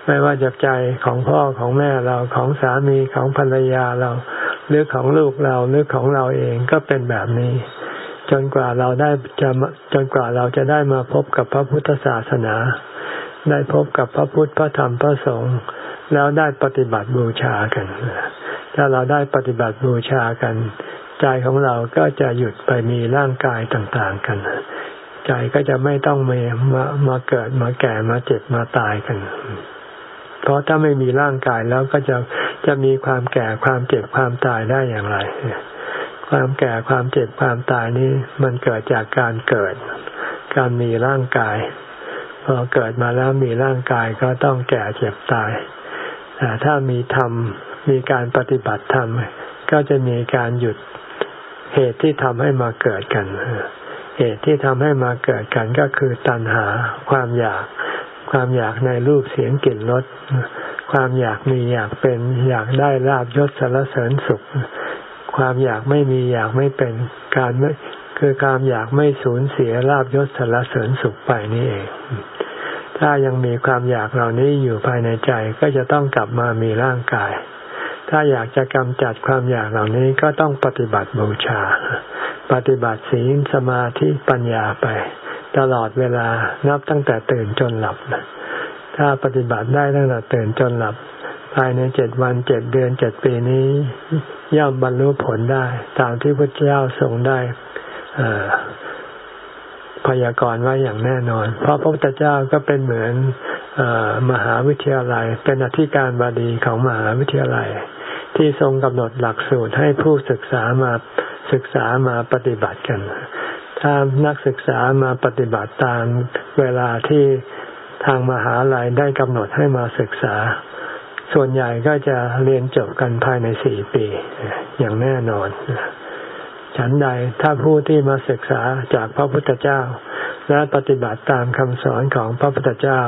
ไม่ว่าจากใจของพ่อของแม่เราของสามีของภรรยาเรา หรือของลูกเราหรือของเราเองก็เป็นแบบนี้ จนกว่าเราได้จะจนกว่าเราจะได้มาพบกับพระพุทธศาสนา ได้พบกับพระพุทธพระธรรมพระสงฆ์แล้วได้ปฏิบัติบูชากัน ถ้าเราได้ปฏิบัติบูชากัน ใจของเราก็จะหยุดไปมีร่างกายต่างๆกัน ใจก็จะไม่ต้องมามามาเกิดมาแก่มาเจ็บมาตายกัน เพราะถ้าไม่มีร่างกายแล้วก็จะจะมีความแก่ความเจ็บความตายได้อย่างไร ความแก่ความเจ็บความตายนี้มันเกิดจากการเกิด การมีร่างกาย พอเกิดมาแล้วมีร่างกายก็ต้องแก่เจ็บตายแต่ถ้ามีธรรมมีการปฏิบัติธรรมก็จะมีการหยุดเหตุที่ทำให้มาเกิดกัน เหตุที่ทำให้มาเกิดกันก็คือตัณหาความอยาก ความอยากในรูปเสียงกลิ่นรสความอยากมีอยากเป็นอยากได้ลาบยศสารเสริญสุข ความอยากไม่มีอยากไม่เป็นการไม่คือความอยากไม่สูญเสียลาบยศสารเสริญสุขไปนี่เอง ถ้ายังมีความอยากเหล่านี้อยู่ภายในใจก็จะต้องกลับมามีร่างกาย ถ้าอยากจะกำจัดความอยากเหล่านี้ก็ต้องปฏิบัติบูชา ปฏิบัติศีลสมาธิปัญญาไป ตลอดเวลานับตั้งแต่ตื่นจนหลับถ้าปฏิบัติได้ตั้งแต่ตื่นจนหลับ ภายในเจ็ดวันเจ็ดเดือนเจ็ดปีนี้ ย่อมบรรลุผลได้ ตามที่พระเจ้าทรงได้พยากรณ์ไว้อย่างแน่นอน เพราะพระพุทธเจ้าก็เป็นเหมือนอมหาวิทยาลัย เป็นอธิการบดีของมหาวิทยาลัย ที่ทรงกำหนดหลักสูตรให้ผู้ศึกษามาศึกษามาปฏิบัติกัน ถ้านักศึกษามาปฏิบัติตามเวลาที่ทางมหาลัยได้กำหนดให้มาศึกษา ส่วนใหญ่ก็จะเรียนจบกันภายในสี่ปี อย่างแน่นอน ฉันใดถ้าผู้ที่มาศึกษาจากพระพุทธเจ้า และปฏิบัติตามคำสอนของพระพุทธเจ้า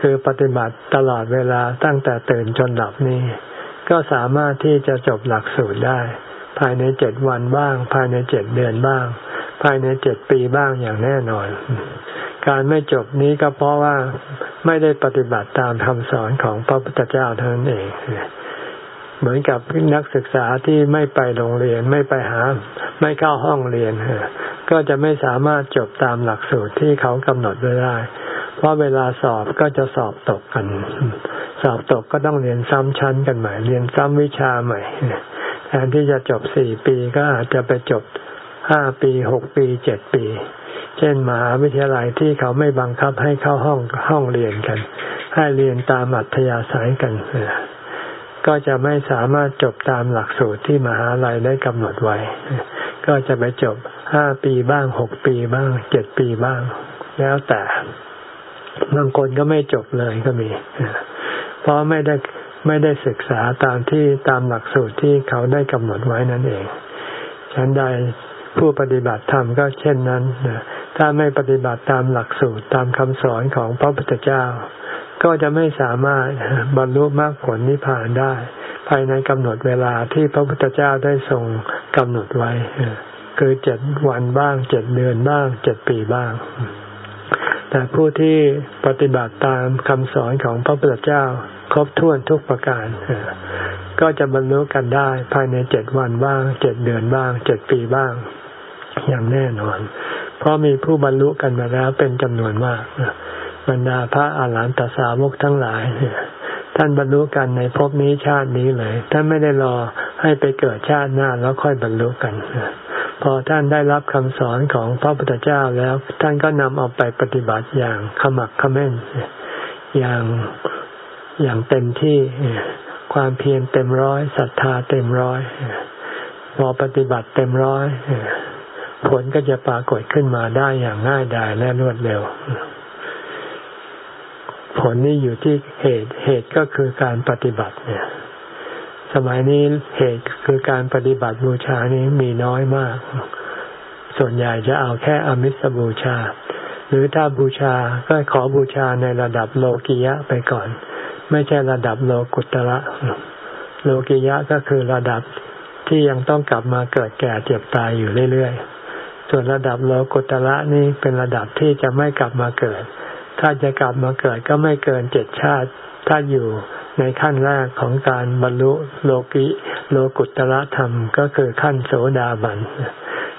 คือปฏิบัติตลอดเวลาตั้งแต่ตื่นจนหลับนี้ ก็สามารถที่จะจบหลักสูตรได้ ภายในเจ็ดวันบ้าง ภายในเจ็ดเดือนบ้าง ภายในเจ็ดปีบ้างอย่างแน่นอน การไม่จบนี้ก็เพราะว่าไม่ได้ปฏิบัติตามคำสอนของพระพุทธเจ้าเท่านั้นเอง เหมือนกับนักศึกษาที่ไม่ไปโรงเรียนไม่ไปหา ไม่เข้าห้องเรียนก็จะไม่สามารถจบตามหลักสูตรที่เขากำหนดไว้ได้ เพราะเวลาสอบก็จะสอบตกกัน สอบตกก็ต้องเรียนซ้ำชั้นกันใหม่ เรียนซ้ำวิชาใหม่แทนที่จะจบสี่ปีก็อาจจะไปจบห้าปีหกปีเจ็ดปี ช่นมหาวิทยาลัยที่เขาไม่บังคับให้เข้าห้องห้องเรียนกัน ให้เรียนตามอัธยาศัยกัน ก็จะไม่สามารถจบตามหลักสูตรที่มหาลัยได้กำหนดไว้ ก็จะไปจบห้าปีบ้างหกปีบ้างเจ็ดปีบ้าง แล้วแต่บางคนก็ไม่จบเลยก็มี เพราะไม่ได้ไม่ได้ศึกษาตามที่ตามหลักสูตรที่เขาได้กำหนดไว้นั่นเอง ฉันใดผู้ปฏิบัติธรรมก็เช่นนั้น ถ้าไม่ปฏิบัติตามหลักสูตรตามคำสอนของพระพุทธเจ้า ก็จะไม่สามารถบรรลุมรรคผลนิพพานได้ ภายในกำหนดเวลาที่พระพุทธเจ้าได้ทรงกำหนดไว้ คือเจ็ดวันบ้างเจ็ดเดือนบ้างเจ็ดปีบ้าง แต่ผู้ที่ปฏิบัติตามคำสอนของพระพุทธเจ้าครบถ้วนทุกประการ ก็จะบรรลุกันได้ภายในเจ็ดวันบ้างเจ็ดเดือนบ้างเจ็ดปีบ้าง อย่างแน่นอน เพราะมีผู้บรรลุกันมาแล้วเป็นจำนวนมากบรรดาพระอาหารหันตสาวกทั้งหลายท่านบรรลุกันในภพนี้ชาตินี้เลย ท่านไม่ได้รอให้ไปเกิดชาติหน้าแล้วค่อยบรรลุกัน พอท่านได้รับคำสอนของพระพุทธเจ้าแล้ว ท่านก็นำเอาไปปฏิบัติอย่างขมักขม้น อย่างอย่างเต็มที่ความเพียรเต็มร้อยศรัทธาเต็มร้อยพอปฏิบัติเต็มร้อย ผลก็จะปรากฏขึ้นมาได้อย่างง่ายดายและรวดเร็ว ผลนี่อยู่ที่เหตุเหตุก็คือการปฏิบัติเนี่ย สมัยนี้เหตุคือการปฏิบัติบูชานี้มีน้อยมาก ส่วนใหญ่จะเอาแค่อมิสบูชา หรือถ้าบูชาก็ขอบูชาในระดับโลกิยะไปก่อน ไม่ใช่ระดับโลกุตระโลกิยะก็คือระดับที่ยังต้องกลับมาเกิดแก่เจ็บตายอยู่เรื่อยๆ ส่วนระดับโลกุตระนี่เป็นระดับที่จะไม่กลับมาเกิด ถ้าจะกลับมาเกิดก็ไม่เกินเจ็ดชาติ ถ้าอยู่ในขั้นแรกของการบรรลุโลกิโลกุตระธรรมก็คือขั้นโสดาบัน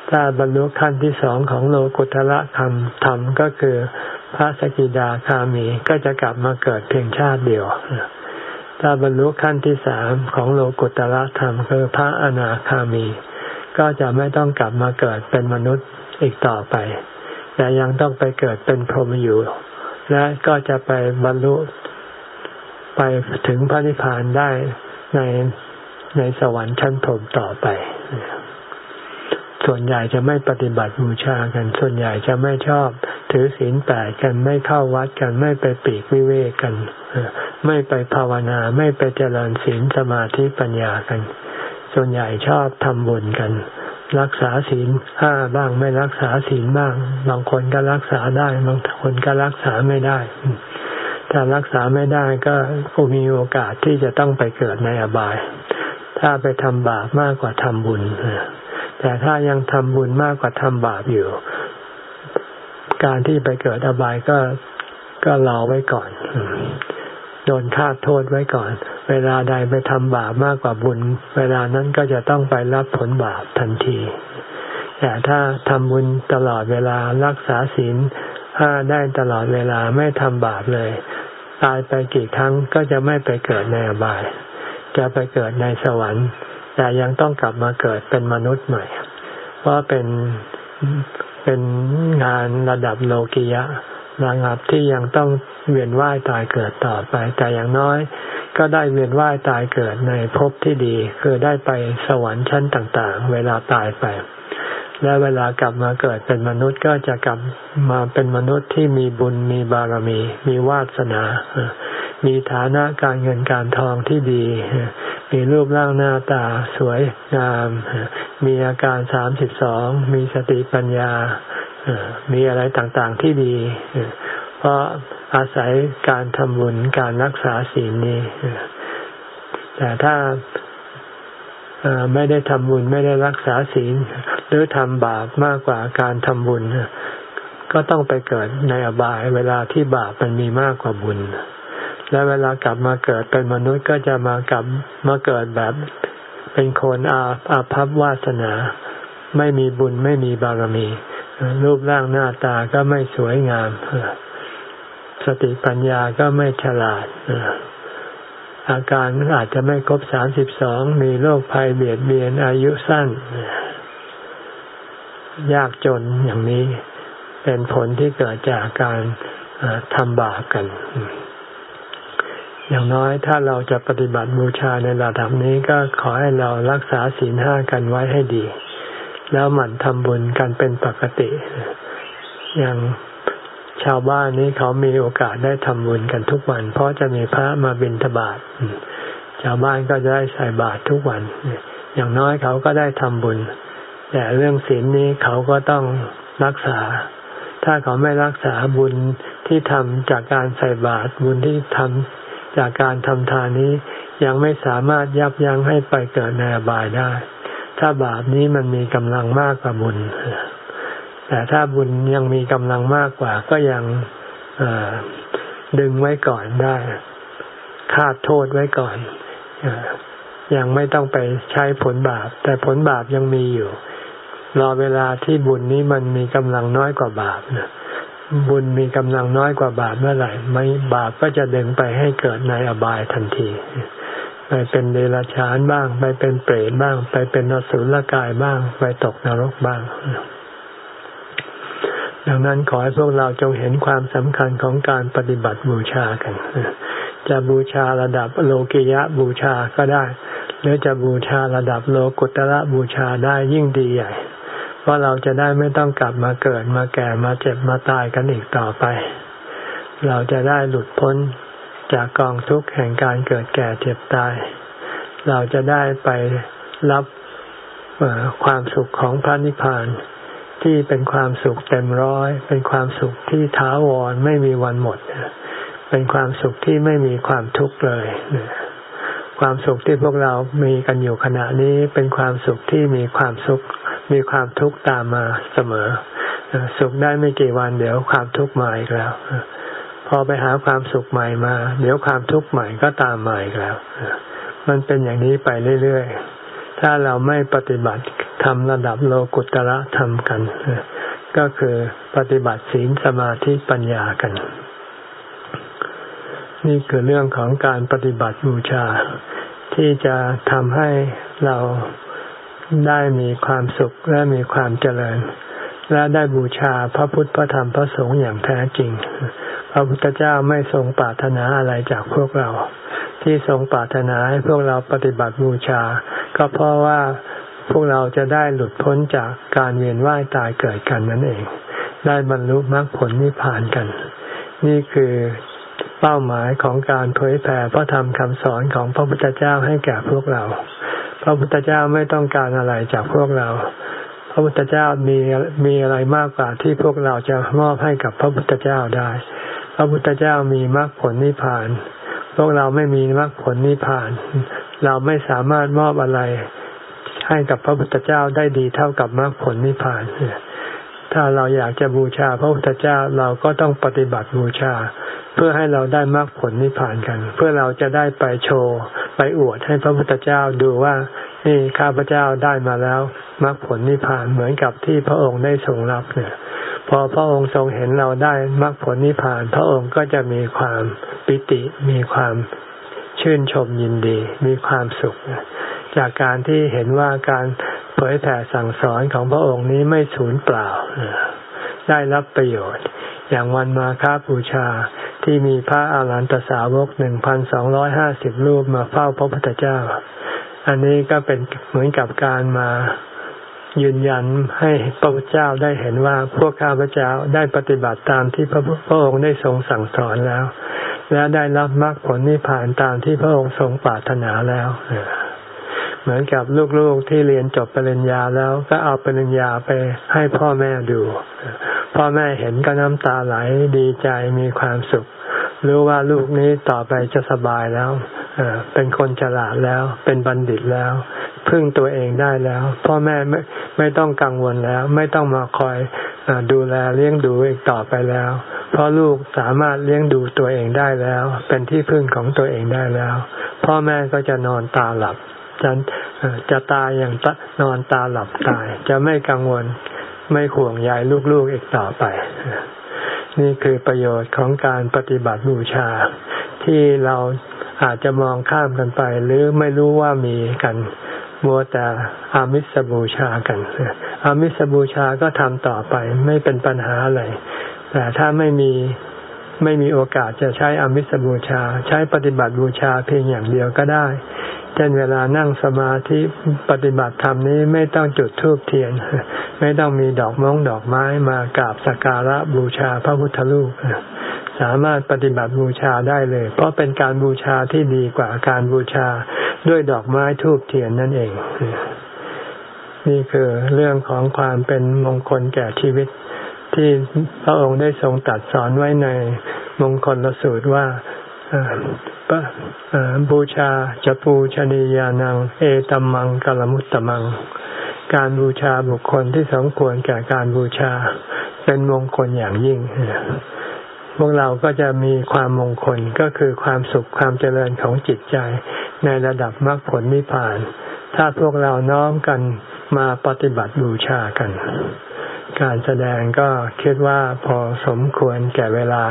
ถ้าบรรลุขั้นที่สองของโลกุตระธรรมธรรมก็คือพระสกิดาคามีก็จะกลับมาเกิดเพียงชาติเดียวถ้าบรรลุขั้นที่สามของโลกุตระธรรมคือพระอนาคามี ก็จะไม่ต้องกลับมาเกิดเป็นมนุษย์อีกต่อไป แต่ยังต้องไปเกิดเป็นพรหมอยู่ และก็จะไปบรรลุไปถึงพระนิพพานได้ในในสวรรค์ชั้นพรหมต่อไป ส่วนใหญ่จะไม่ปฏิบัติบูชากัน ส่วนใหญ่จะไม่ชอบ ถือศีลแปดกัน ไม่เข้าวัดกัน ไม่ไปปีกวิเวกกัน ไม่ไปภาวนา ไม่ไปเจริญศีลสมาธิปัญญากัน ส่วนใหญ่ชอบทำบุญกัน รักษาศีลห้าบ้างไม่รักษาศีลบ้าง บางคนก็รักษาได้ บางคนก็รักษาไม่ได้ ถ้ารักษาไม่ได้ก็มีโอกาสที่จะต้องไปเกิดในอบาย ถ้าไปทำบาปมากกว่าทำบุญแต่ถ้ายังทำบุญมากกว่าทำบาปอยู่ การที่ไปเกิดอบายก็ก็รอไว้ก่อนโดนคาดโทษไว้ก่อน เวลาใดไปทำบาปมากกว่าบุญ เวลานั้นก็จะต้องไปรับผลบาปทันที แต่ถ้าทำบุญตลอดเวลารักษาศีลห้าได้ตลอดเวลาไม่ทำบาปเลย ตายไปกี่ครั้งก็จะไม่ไปเกิดในอบาย จะไปเกิดในสวรรค์ แต่ยังต้องกลับมาเกิดเป็นมนุษย์ใหม่ เพราะเป็นเป็นงานระดับโลกิยะระงับที่ยังต้องเวียนว่ายตายเกิดต่อไป แต่อย่างน้อย ก็ได้เวียนว่ายตายเกิดในภพที่ดี คือได้ไปสวรรค์ชั้นต่างๆ เวลาตายไป และเวลากลับมาเกิดเป็นมนุษย์ก็จะกลับมาเป็นมนุษย์ที่มีบุญมีบารมี มีวาสนา มีฐานะการเงินการทองที่ดี มีรูปร่างหน้าตาสวยงาม มีอาการสามสิบสอง มีสติปัญญา มีอะไรต่างๆที่ดี เพราะอาศัยการทำบุญการรักษาศีลนี้ แต่ถ้าไม่ได้ทำบุญไม่ได้รักษาศีล หรือทำบาปมากกว่าการทำบุญ ก็ต้องไปเกิดในอบาย เวลาที่บาปมันมีมากกว่าบุญ และเวลากลับมาเกิดเป็นมนุษย์ก็จะมากลับมาเกิดแบบเป็นคนอาอาภัพวาสนา ไม่มีบุญไม่มีบารมี รูปร่างหน้าตาก็ไม่สวยงาม สติปัญญาก็ไม่ฉลาดอาการอาจจะไม่ครบสามสิบสองมีโรคภัยเบียดเบียนอายุสั้น ยากจนอย่างนี้เป็นผลที่เกิดจากการทำบาปกัน อย่างน้อยถ้าเราจะปฏิบัติบูชาในระดับนี้ก็ขอให้เรารักษาศีลห้ากันไว้ให้ดี แล้วหมั่นทำบุญกันเป็นปกติ อย่าง ชาวบ้านนี้เขามีโอกาสได้ทำบุญกันทุกวัน เพราะจะมีพระมาบิณฑบาตชาวบ้านก็จะได้ใส่บาตรทุกวัน อย่างน้อยเขาก็ได้ทำบุญ แต่เรื่องศีลนี้เขาก็ต้องรักษา ถ้าเขาไม่รักษาบุญที่ทำจากการใส่บาตรบุญที่ทำจากการทำทานนี้ ยังไม่สามารถยับยั้งให้ไปเกิดในอบายได้ ถ้าบาปนี้มันมีกำลังมากกว่าบุญ แต่ถ้าบุญยังมีกำลังมากกว่า ก็ยังดึงไว้ก่อนได้คาดโทษไว้ก่อนอยังไม่ต้องไปใช้ผลบาป แต่ผลบาปยังมีอยู่ รอเวลาที่บุญนี้มันมีกำลังน้อยกว่าบาปนะบุญมีกำลังน้อยกว่าบาปเมื่อไหร่ไม่บาปก็จะดึงไปให้เกิดในอบายทันที ไปเป็นเดรัจฉานบ้าง ไปเป็นเปรตบ้าง ไปเป็นนสุลกายบ้าง ไปตกนรกบ้าง ดังนั้นขอให้พวกเราจงเห็นความสำคัญของการปฏิบัติบูชากัน จะบูชาระดับโลกิยะบูชาก็ได้ หรือจะบูชาระดับโลกุตระบูชาได้ยิ่งดีใหญ่ เพราะเราจะได้ไม่ต้องกลับมาเกิดมาแก่มาเจ็บมาตายกันอีกต่อไป เราจะได้หลุดพ้นจากกองทุกข์แห่งการเกิดแก่เจ็บตาย เราจะได้ไปรับความสุขของพระนิพพาน ที่เป็นความสุขเต็มร้อย เป็นความสุขที่ท้าวรไม่มีวันหมด เป็นความสุขที่ไม่มีความทุกข์เลยความสุขที่พวกเรามีกันอยู่ขณะนี้เป็นความสุขที่มีความสุข มีความทุกข์ตามมาเสมอ สุขได้ไม่กี่วันเดี๋ยวความทุกข์มาอีกแล้ว พอไปหาความสุขใหม่มา เดี๋ยวความทุกข์ใหม่ก็ตามใหม่แล้ว มันเป็นอย่างนี้ไปเรื่อยๆ ถ้าเราไม่ปฏิบัติทำระดับโลกุตระทำกัน ก็คือปฏิบัติศีลสมาธิปัญญากัน นี่คือเรื่องของการปฏิบัติบูชา ที่จะทำให้เราได้มีความสุขและมีความเจริญ และได้บูชาพระพุทธพระธรรมพระสงฆ์อย่างแท้จริง พระพุทธเจ้าไม่ทรงปรารถนาอะไรจากพวกเรา ที่ทรงปรารถนาให้พวกเราปฏิบัติบูชา ก็เพราะว่าพวกเราจะได้หลุดพ้นจากการเวียนว่ายตายเกิดกันนั่นเอง ได้บรรลุมรรคผลนิพพานกัน นี่คือเป้าหมายของการเผยแผ่พระธรรมคำสอนของพระพุทธเจ้าให้แก่พวกเรา พระพุทธเจ้าไม่ต้องการอะไรจากพวกเรา พระพุทธเจ้ามีมีอะไรมากกว่าที่พวกเราจะมอบให้กับพระพุทธเจ้าได้ พระพุทธเจ้ามีมรรคผลนิพพาน พวกเราไม่มีมรรคผลนิพพาน เราไม่สามารถมอบอะไรให้กับพระพุทธเจ้าได้ดีเท่ากับมรรคผลนิพพานถ้าเราอยากจะบูชาพระพุทธเจ้าเราก็ต้องปฏิบัติบูชา เพื่อให้เราได้มรรคผลนิพพานกัน เพื่อเราจะได้ไปโชว์ ไปอวดให้พระพุทธเจ้าดูว่านี่ข้าพเจ้าได้มาแล้วมรรคผลนิพพานเหมือนกับที่พระองค์ได้ทรงรับเนี่ย พอพระองค์ทรงเห็นเราได้มรรคผลนิพพาน พระองค์ก็จะมีความ ปิติมีความชื่นชมยินดี มีความสุข จากการที่เห็นว่าการเผยแผ่สั่งสอนของพระองค์นี้ไม่สูญเปล่า ได้รับประโยชน์ อย่างวันมาคาบูชาที่มีพระอาหารหันตสาวกหนึ่งพันสองร้อยห้าสิบรูปมาเฝ้าพระพุทธเจ้า อันนี้ก็เป็นเหมือนกับการมายืนยันให้พระพุทธเจ้าได้เห็นว่าพวกข้าพเจ้าได้ปฏิบัติตามที่พระพระองค์ได้ทรงสั่งสอนแล้ว และได้รับมรรคผลนิพพานตามที่พระองค์ทรงปรารถนาแล้วเหมือนกับลูกๆที่เรียนจบปริญญาแล้วก็เอาปริญญาไปให้พ่อแม่ดู พ่อแม่เห็นก็น้ำตาไหลดีใจมีความสุข รู้ว่าลูกนี้ต่อไปจะสบายแล้วเป็นคนฉลาดแล้ว เป็นบัณฑิตแล้ว พึ่งตัวเองได้แล้ว พ่อแม่ไม่ไม่ต้องกังวลแล้ว ไม่ต้องมาคอยดูแลเลี้ยงดูอีกต่อไปแล้ว เพราะลูกสามารถเลี้ยงดูตัวเองได้แล้ว เป็นที่พึ่งของตัวเองได้แล้ว พ่อแม่ก็จะนอนตาหลับจะจะตายอย่างนอนตาหลับตาย จะไม่กังวลไม่ห่วงใยลูกๆอีกต่อไป นี่คือประโยชน์ของการปฏิบัติบูชา ที่เราอาจจะมองข้ามกันไป หรือไม่รู้ว่ามีกันมัวแต่อามิสบูชากันอามิสบูชาก็ทำต่อไป ไม่เป็นปัญหาอะไร แต่ถ้าไม่มีไม่มีโอกาสจะใช้อมิสบูชา ใช้ปฏิบัติบูชาเพียงอย่างเดียวก็ได้ เช่นเวลานั่งสมาธิปฏิบัติธรรมนี้ไม่ต้องจุดธูปเทียน ไม่ต้องมีดอกมงดอกไม้มากราบสักการะบูชาพระพุทธรูปสามารถปฏิบัติบูชาได้เลย เพราะเป็นการบูชาที่ดีกว่าการบูชาด้วยดอกไม้ทูบเทียนนั่นเอง นี่คือเรื่องของความเป็นมงคลแก่ชีวิต ที่พระองค์ได้ทรงตัดสอนไว้ในมงคลลสูตรว่าบูชาจะปูชนียานัง เอตัมมังกลมุตตมัง การบูชาบุคคลที่สมควรแก่การบูชา เป็นมงคลอย่างยิ่ง พวกเราก็จะมีความมงคลก็คือความสุขความเจริญของจิตใจ ในระดับมรรคผลนิพพาน ถ้าพวกเราน้อมกันมาปฏิบัติบูชากัน การแสดงก็คิดว่าพอสมควรแก่เวลา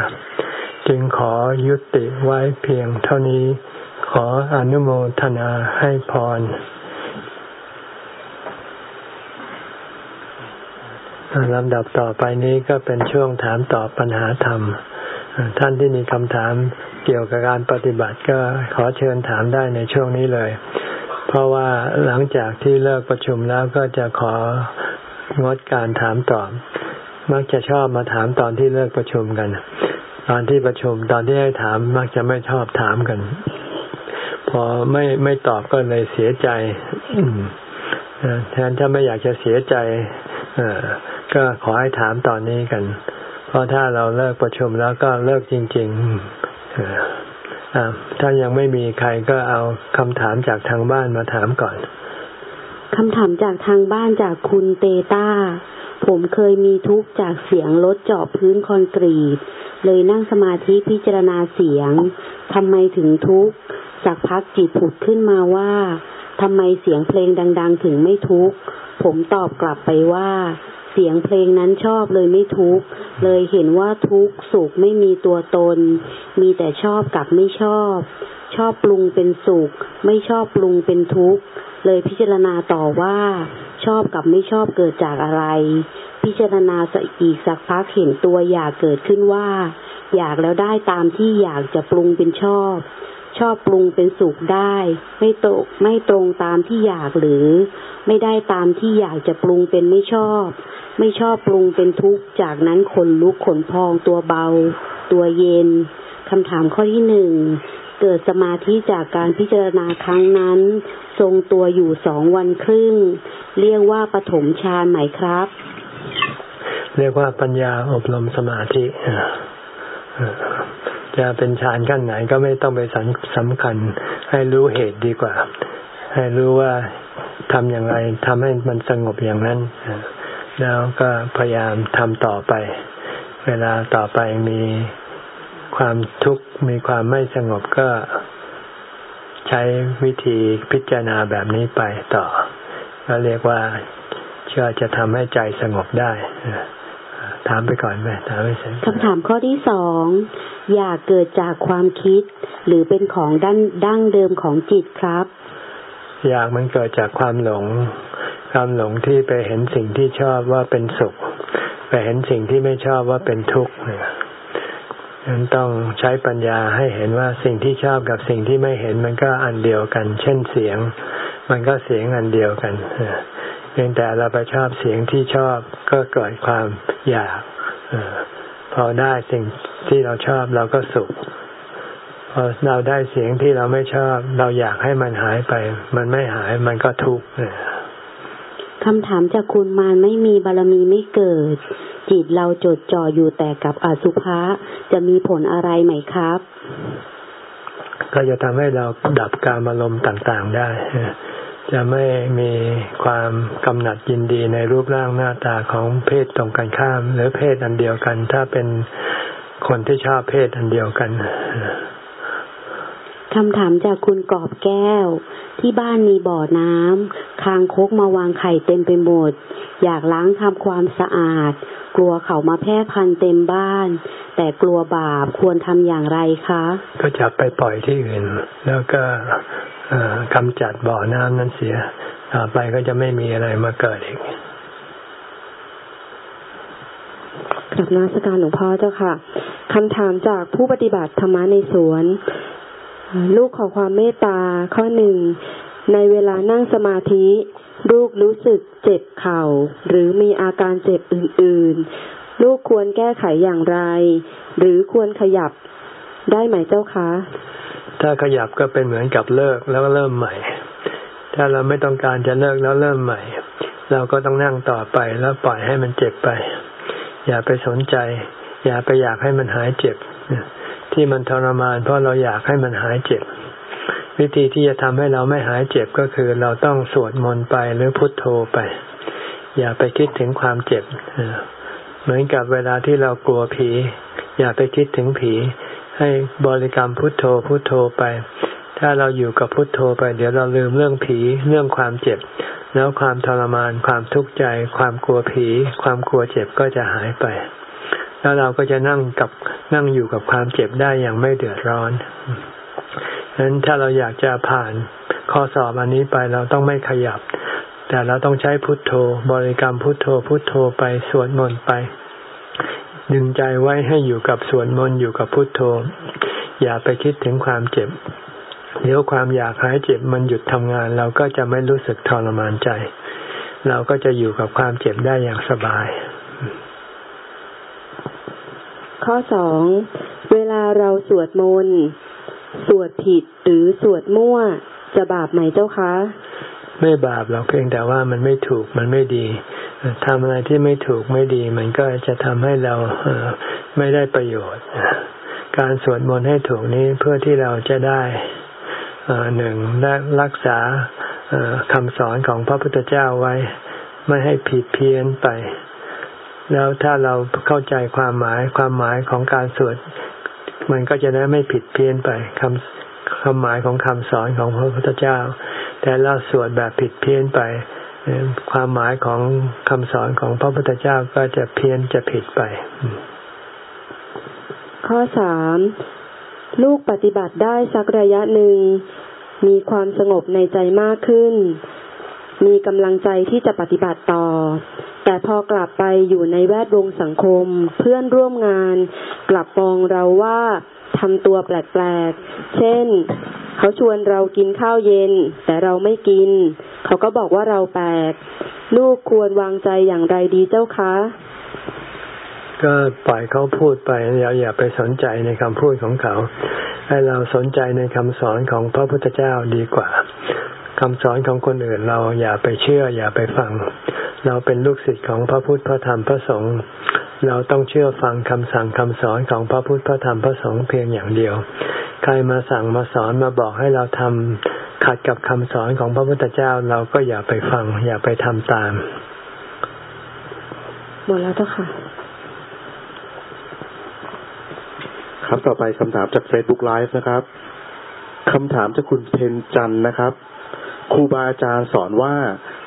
จึงขอยุติไว้เพียงเท่านี้ ขออนุโมทนาให้พรลำดับต่อไปนี้ก็เป็นช่วงถามตอบปัญหาธรรม ท่านที่มีคำถามเกี่ยวกับการปฏิบัติก็ขอเชิญถามได้ในช่วงนี้เลย เพราะว่าหลังจากที่เลิกประชุมแล้วก็จะขอ งดการถามตอบ มักจะชอบมาถามตอนที่เลิกประชุมกัน ตอนที่ประชุมตอนที่ให้ถามมักจะไม่ชอบถามกัน พอไม่ไม่ตอบก็เลยเสียใจแทนถ้าไม่อยากจะเสียใจก็ขอให้ถามตอนนี้กัน เพราะถ้าเราเลิกประชุมแล้วก็เลิกจริงๆถ้ายังไม่มีใครก็เอาคำถามจากทางบ้านมาถามก่อน คำถามจากทางบ้านจากคุณเตต้า ผมเคยมีทุกข์จากเสียงรถเจาะพื้นคอนกรีต เลยนั่งสมาธิพิจารณาเสียงทำไมถึงทุกข์สักพักจิตผุดขึ้นมาว่าทำไมเสียงเพลงดัง ๆ ถึงไม่ทุกข์ผมตอบกลับไปว่า เสียงเพลงนั้นชอบเลยไม่ทุกข์เลยเห็นว่าทุกข์สุขไม่มีตัวตน มีแต่ชอบกับไม่ชอบ ชอบปรุงเป็นสุข ไม่ชอบปรุงเป็นทุกข์ เลยพิจารณาต่อว่าชอบกับไม่ชอบเกิดจากอะไร พิจารณาอีกสักพักเห็นตัวอยากเกิดขึ้นว่า อยากแล้วได้ตามที่อยากจะปรุงเป็นชอบ ชอบปรุงเป็นสุขได้ ไม่ตกไม่ตรงตามที่อยากหรือ ไม่ได้ตามที่อยากจะปรุงเป็นไม่ชอบ ไม่ชอบปรุงเป็นทุกข์ จากนั้นขนลุกขนพองตัวเบา ตัวเย็นคำถามข้อที่หนึ่งเกิดสมาธิจากการพิจารณาครั้งนั้น ทรงตัวอยู่สองวันครึ่ง เรียกว่าปฐมฌานไหมครับ เรียกว่าปัญญาอบรมสมาธิจะเป็นฌานขั้นไหนก็ไม่ต้องไปสำคัญ ให้รู้เหตุดีกว่า ให้รู้ว่าทำอย่างไรทำให้มันสงบอย่างนั้น แล้วก็พยายามทำต่อไป เวลาต่อไปมีความทุกข์มีความไม่สงบก็ ใช้วิธีพิจารณาแบบนี้ไปต่อ ก็เรียกว่าเชื่อจะทำให้ใจสงบได้ถามไปก่อนไหมถามไปเสร็จคำถามข้อที่สองอยากเกิดจากความคิด หรือเป็นของดั้นดั้งเดิมของจิตครับ อยากมันเกิดจากความหลง ความหลงที่ไปเห็นสิ่งที่ชอบว่าเป็นสุข ไปเห็นสิ่งที่ไม่ชอบว่าเป็นทุกข์เนี่ย นั้นต้องใช้ปัญญาให้เห็นว่าสิ่งที่ชอบกับสิ่งที่ไม่เห็นมันก็อันเดียวกัน เช่นเสียง มันก็เสียงอันเดียวกันเพียงแต่เราไปชอบเสียงที่ชอบก็เกิดความอยากพอได้สิ่งที่เราชอบเราก็สุขพอเราได้เสียงที่เราไม่ชอบ เราอยากให้มันหายไป มันไม่หายมันก็ทุกข์คำถามจากคุณมาไม่มีบารมีไม่เกิด จิตเราจดจ่ออยู่แต่กับอสุภะจะมีผลอะไรไหมครับ ก็จะทำให้เราดับการอารมณ์ต่างๆได้ จะไม่มีความกำหนัดยินดีในรูปร่างหน้าตาของเพศตรงกันข้าม หรือเพศอันเดียวกัน ถ้าเป็นคนที่ชอบเพศอันเดียวกันคำถามจากคุณกอบแก้ว ที่บ้านมีบ่อน้ำคางคกมาวางไข่เต็มไปหมด อยากล้างทำความสะอาด กลัวเขามาแพร่พันเต็มบ้าน แต่กลัวบาปควรทำอย่างไรคะ ก็จับไปปล่อยที่อื่น แล้วก็กำจัดบ่อน้ำนั้นเสียต่อไปก็จะไม่มีอะไรมาเกิดอีกกลับนาสการหลวงพ่อเจ้าค่ะคำถามจากผู้ปฏิบัติธรรมในสวน ลูกขอความเมตตาข้อหนึ่งในเวลานั่งสมาธิลูกรู้สึกเจ็บเข่า หรือมีอาการเจ็บอื่น ๆ ลูกควรแก้ไขอย่างไร หรือควรขยับได้ไหมเจ้าคะ ถ้าขยับก็เป็นเหมือนกับเลิกแล้วก็เริ่มใหม่ ถ้าเราไม่ต้องการจะเลิกแล้วเริ่มใหม่ เราก็ต้องนั่งต่อไปแล้วปล่อยให้มันเจ็บไป อย่าไปสนใจ อย่าไปอยากให้มันหายเจ็บ ที่มันทรมาน เพราะเราอยากให้มันหายเจ็บ วิธีที่จะทำให้เราไม่หายเจ็บก็คือ เราต้องสวดมนต์ไปหรือพุทโธไป อย่าไปคิดถึงความเจ็บ เหมือนกับเวลาที่เรากลัวผี อย่าไปคิดถึงผี ให้บริกรรมพุทโธพุทโธไป ถ้าเราอยู่กับพุทโธไป เดี๋ยวเราลืมเรื่องผีเรื่องความเจ็บ แล้วความทรมาน ความทุกข์ใจ ความกลัวผี ความกลัวเจ็บก็จะหายไป แล้วเราก็จะนั่งกับนั่งอยู่กับความเจ็บได้อย่างไม่เดือดร้อนฉะนั้นถ้าเราอยากจะผ่านข้อสอบอันนี้ไปเราต้องไม่ขยับ แต่เราต้องใช้พุทโธ บริกรรมพุทโธ พุทโธไปสวดมนต์ไป ดึงใจไว้ให้อยู่กับสวดมนต์อยู่กับพุทโธ อย่าไปคิดถึงความเจ็บเดี๋ยวความอยากหายเจ็บมันหยุดทำงาน เราก็จะไม่รู้สึกทรมานใจ เราก็จะอยู่กับความเจ็บได้อย่างสบาย ข้อสองเวลาเราสวดมนต์สวดผิดหรือสวดมั่วจะบาปไหมเจ้าคะ ไม่บาปหรอกเพียงแต่ว่ามันไม่ถูกมันไม่ดีทำอะไรที่ไม่ถูกไม่ดี มันก็จะทำให้เราไม่ได้ประโยชน์ การสวดมนต์ให้ถูกนี้เพื่อที่เราจะได้หนึ่งรักษาคำสอนของพระพุทธเจ้าไว้ ไม่ให้ผิดเพี้ยนไป แล้วถ้าเราเข้าใจความหมายความหมายของการสวดมันก็จะได้ไม่ผิดเพี้ยนไปคำคำหมายของคำสอนของพระพุทธเจ้า แต่เราสวดแบบผิดเพี้ยนไป ความหมายของคำสอนของพระพุทธเจ้าก็จะเพี้ยนจะผิดไป ข้อสามลูกปฏิบัติได้สักระยะหนึ่ง มีความสงบในใจมากขึ้น มีกำลังใจที่จะปฏิบัติต่อ แต่พอกลับไปอยู่ในแวดวงสังคม เพื่อนร่วมงาน กลับมองเราว่าทำตัวแปลกๆ เช่น เขาชวนเรากินข้าวเย็น แต่เราไม่กิน เขาก็บอกว่าเราแปลก ลูกควรวางใจอย่างไรดีเจ้าคะ ก็ปล่อยเขาพูดไปอย่าอย่าไปสนใจในคำพูดของเขา ให้เราสนใจในคำสอนของพระพุทธเจ้าดีกว่า คำสอนของคนอื่นเราอย่าไปเชื่อ อย่าไปฟัง เราเป็นลูกศิษย์ของพระพุทธพระธรรมพระสงฆ์เราต้องเชื่อฟังคำสั่งคำสอนของพระพุทธพระธรรมพระสงฆ์เพียงอย่างเดียว ใครมาสั่งมาสอนมาบอกให้เราทำขัดกับคำสอนของพระพุทธเจ้าเราก็อย่าไปฟัง อย่าไปทำตามหมดแล้วเจ้าค่ะ ครับต่อไปคำถามจาก Facebook Live นะครับคำถามจากคุณเพนจันนะครับ ครูบาอาจารย์สอนว่า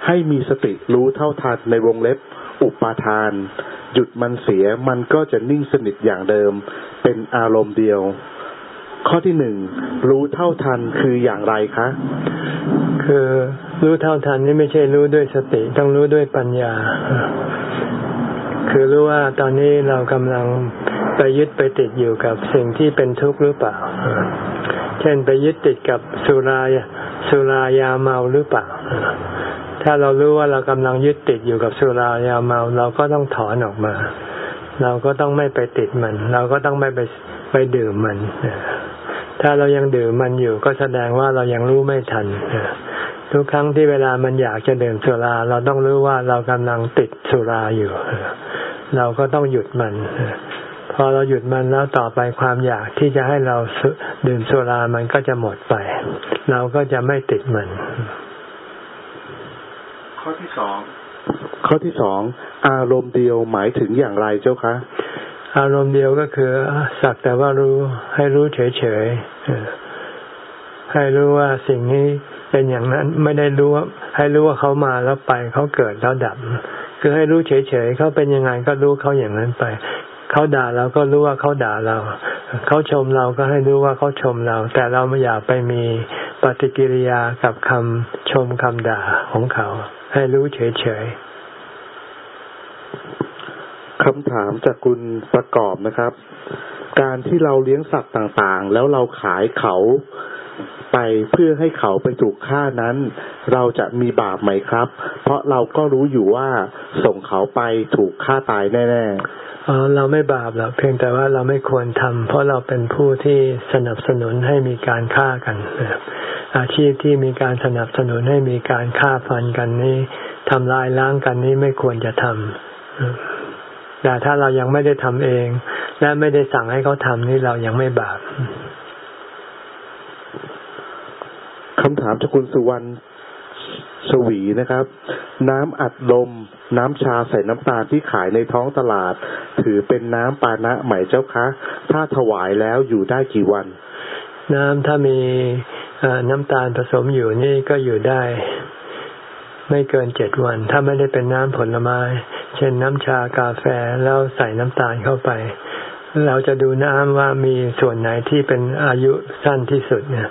ให้มีสติรู้เท่าทันในวงเล็บอุปาทาน หยุดมันเสียมันก็จะนิ่งสนิทอย่างเดิม เป็นอารมณ์เดียว ข้อที่หนึ่งรู้เท่าทันคืออย่างไรคะ คือรู้เท่าทันนี่ไม่ใช่รู้ด้วยสติ ต้องรู้ด้วยปัญญา คือรู้ว่าตอนนี้เรากำลังไปยึดไปติดอยู่กับสิ่งที่เป็นทุกข์หรือเปล่า เช่นไปยึดติดกับสุรายสุรายาเมาหรือเปล่า ถ้าเรารู้ว่าเรากำลังยึดติดอยู่กับสุรายาเมา เราก็ต้องถอนออกมา เราก็ต้องไม่ไปติดมัน เราก็ต้องไม่ไปไปดื่มมันถ้าเรายังดื่มมันอยู่ก็แสดงว่าเรายังรู้ไม่ทันทุกครั้งที่เวลามันอยากจะดื่มสุรา เราต้องรู้ว่าเรากำลังติดสุราอยู่ เราก็ต้องหยุดมัน พอเราหยุดมันแล้วต่อไปความอยากที่จะให้เราดื่มสุรามันก็จะหมดไป เราก็จะไม่ติดมันข้อที่สองข้อที่สองอารมณ์เดียวหมายถึงอย่างไรเจ้าคะ อารมณ์เดียวก็คือสักแต่ว่ารู้ให้รู้เฉยๆให้รู้ว่าสิ่งนี้เป็นอย่างนั้นไม่ได้รู้ว่าให้รู้ว่าเขามาแล้วไปเขาเกิดแล้วดับ คือให้รู้เฉยๆเขาเป็นยังไงก็รู้เขาอย่างนั้นไป เขาด่าเราก็รู้ว่าเขาด่าเรา เขาชมเราก็ให้รู้ว่าเขาชมเรา แต่เราไม่อยากไปมีปฏิกิริยากับคำชมคำด่าของเขา ให้รู้เฉยๆคำถามจากคุณประกอบนะครับ การที่เราเลี้ยงสัตว์ต่างๆ แล้วเราขายเขาไปเพื่อให้เขาไปถูกฆ่านั้น เราจะมีบาปไหมครับ เพราะเราก็รู้อยู่ว่าส่งเขาไปถูกฆ่าตายแน่ๆ เราไม่บาปหรอกเพียงแต่ว่าเราไม่ควรทำเพราะเราเป็นผู้ที่สนับสนุนให้มีการฆ่ากัน อาชีพที่มีการสนับสนุนให้มีการฆ่าฟันกันนี้ทำลายล้างกันนี้ไม่ควรจะทำแต่ถ้าเรายังไม่ได้ทำเอง และไม่ได้สั่งให้เขาทำนี่เรายังไม่บาปคำถามจากคุณสุวรรณ ชวีนะครับ น้ำอัดลม น้ำชาใส่น้ำตาลที่ขายในท้องตลาด ถือเป็นน้ำปานะไหมเจ้าคะ ถ้าถวายแล้วอยู่ได้กี่วัน น้ำถ้ามีน้ำตาลผสมอยู่นี่ก็อยู่ได้ ไม่เกินเจ็ดวัน ถ้าไม่ได้เป็นน้ำผลไม้ เช่นน้ำชากาแฟแล้วใส่น้ำตาลเข้าไป เราจะดูน้ำว่ามีส่วนไหนที่เป็นอายุสั้นที่สุดเนี่ย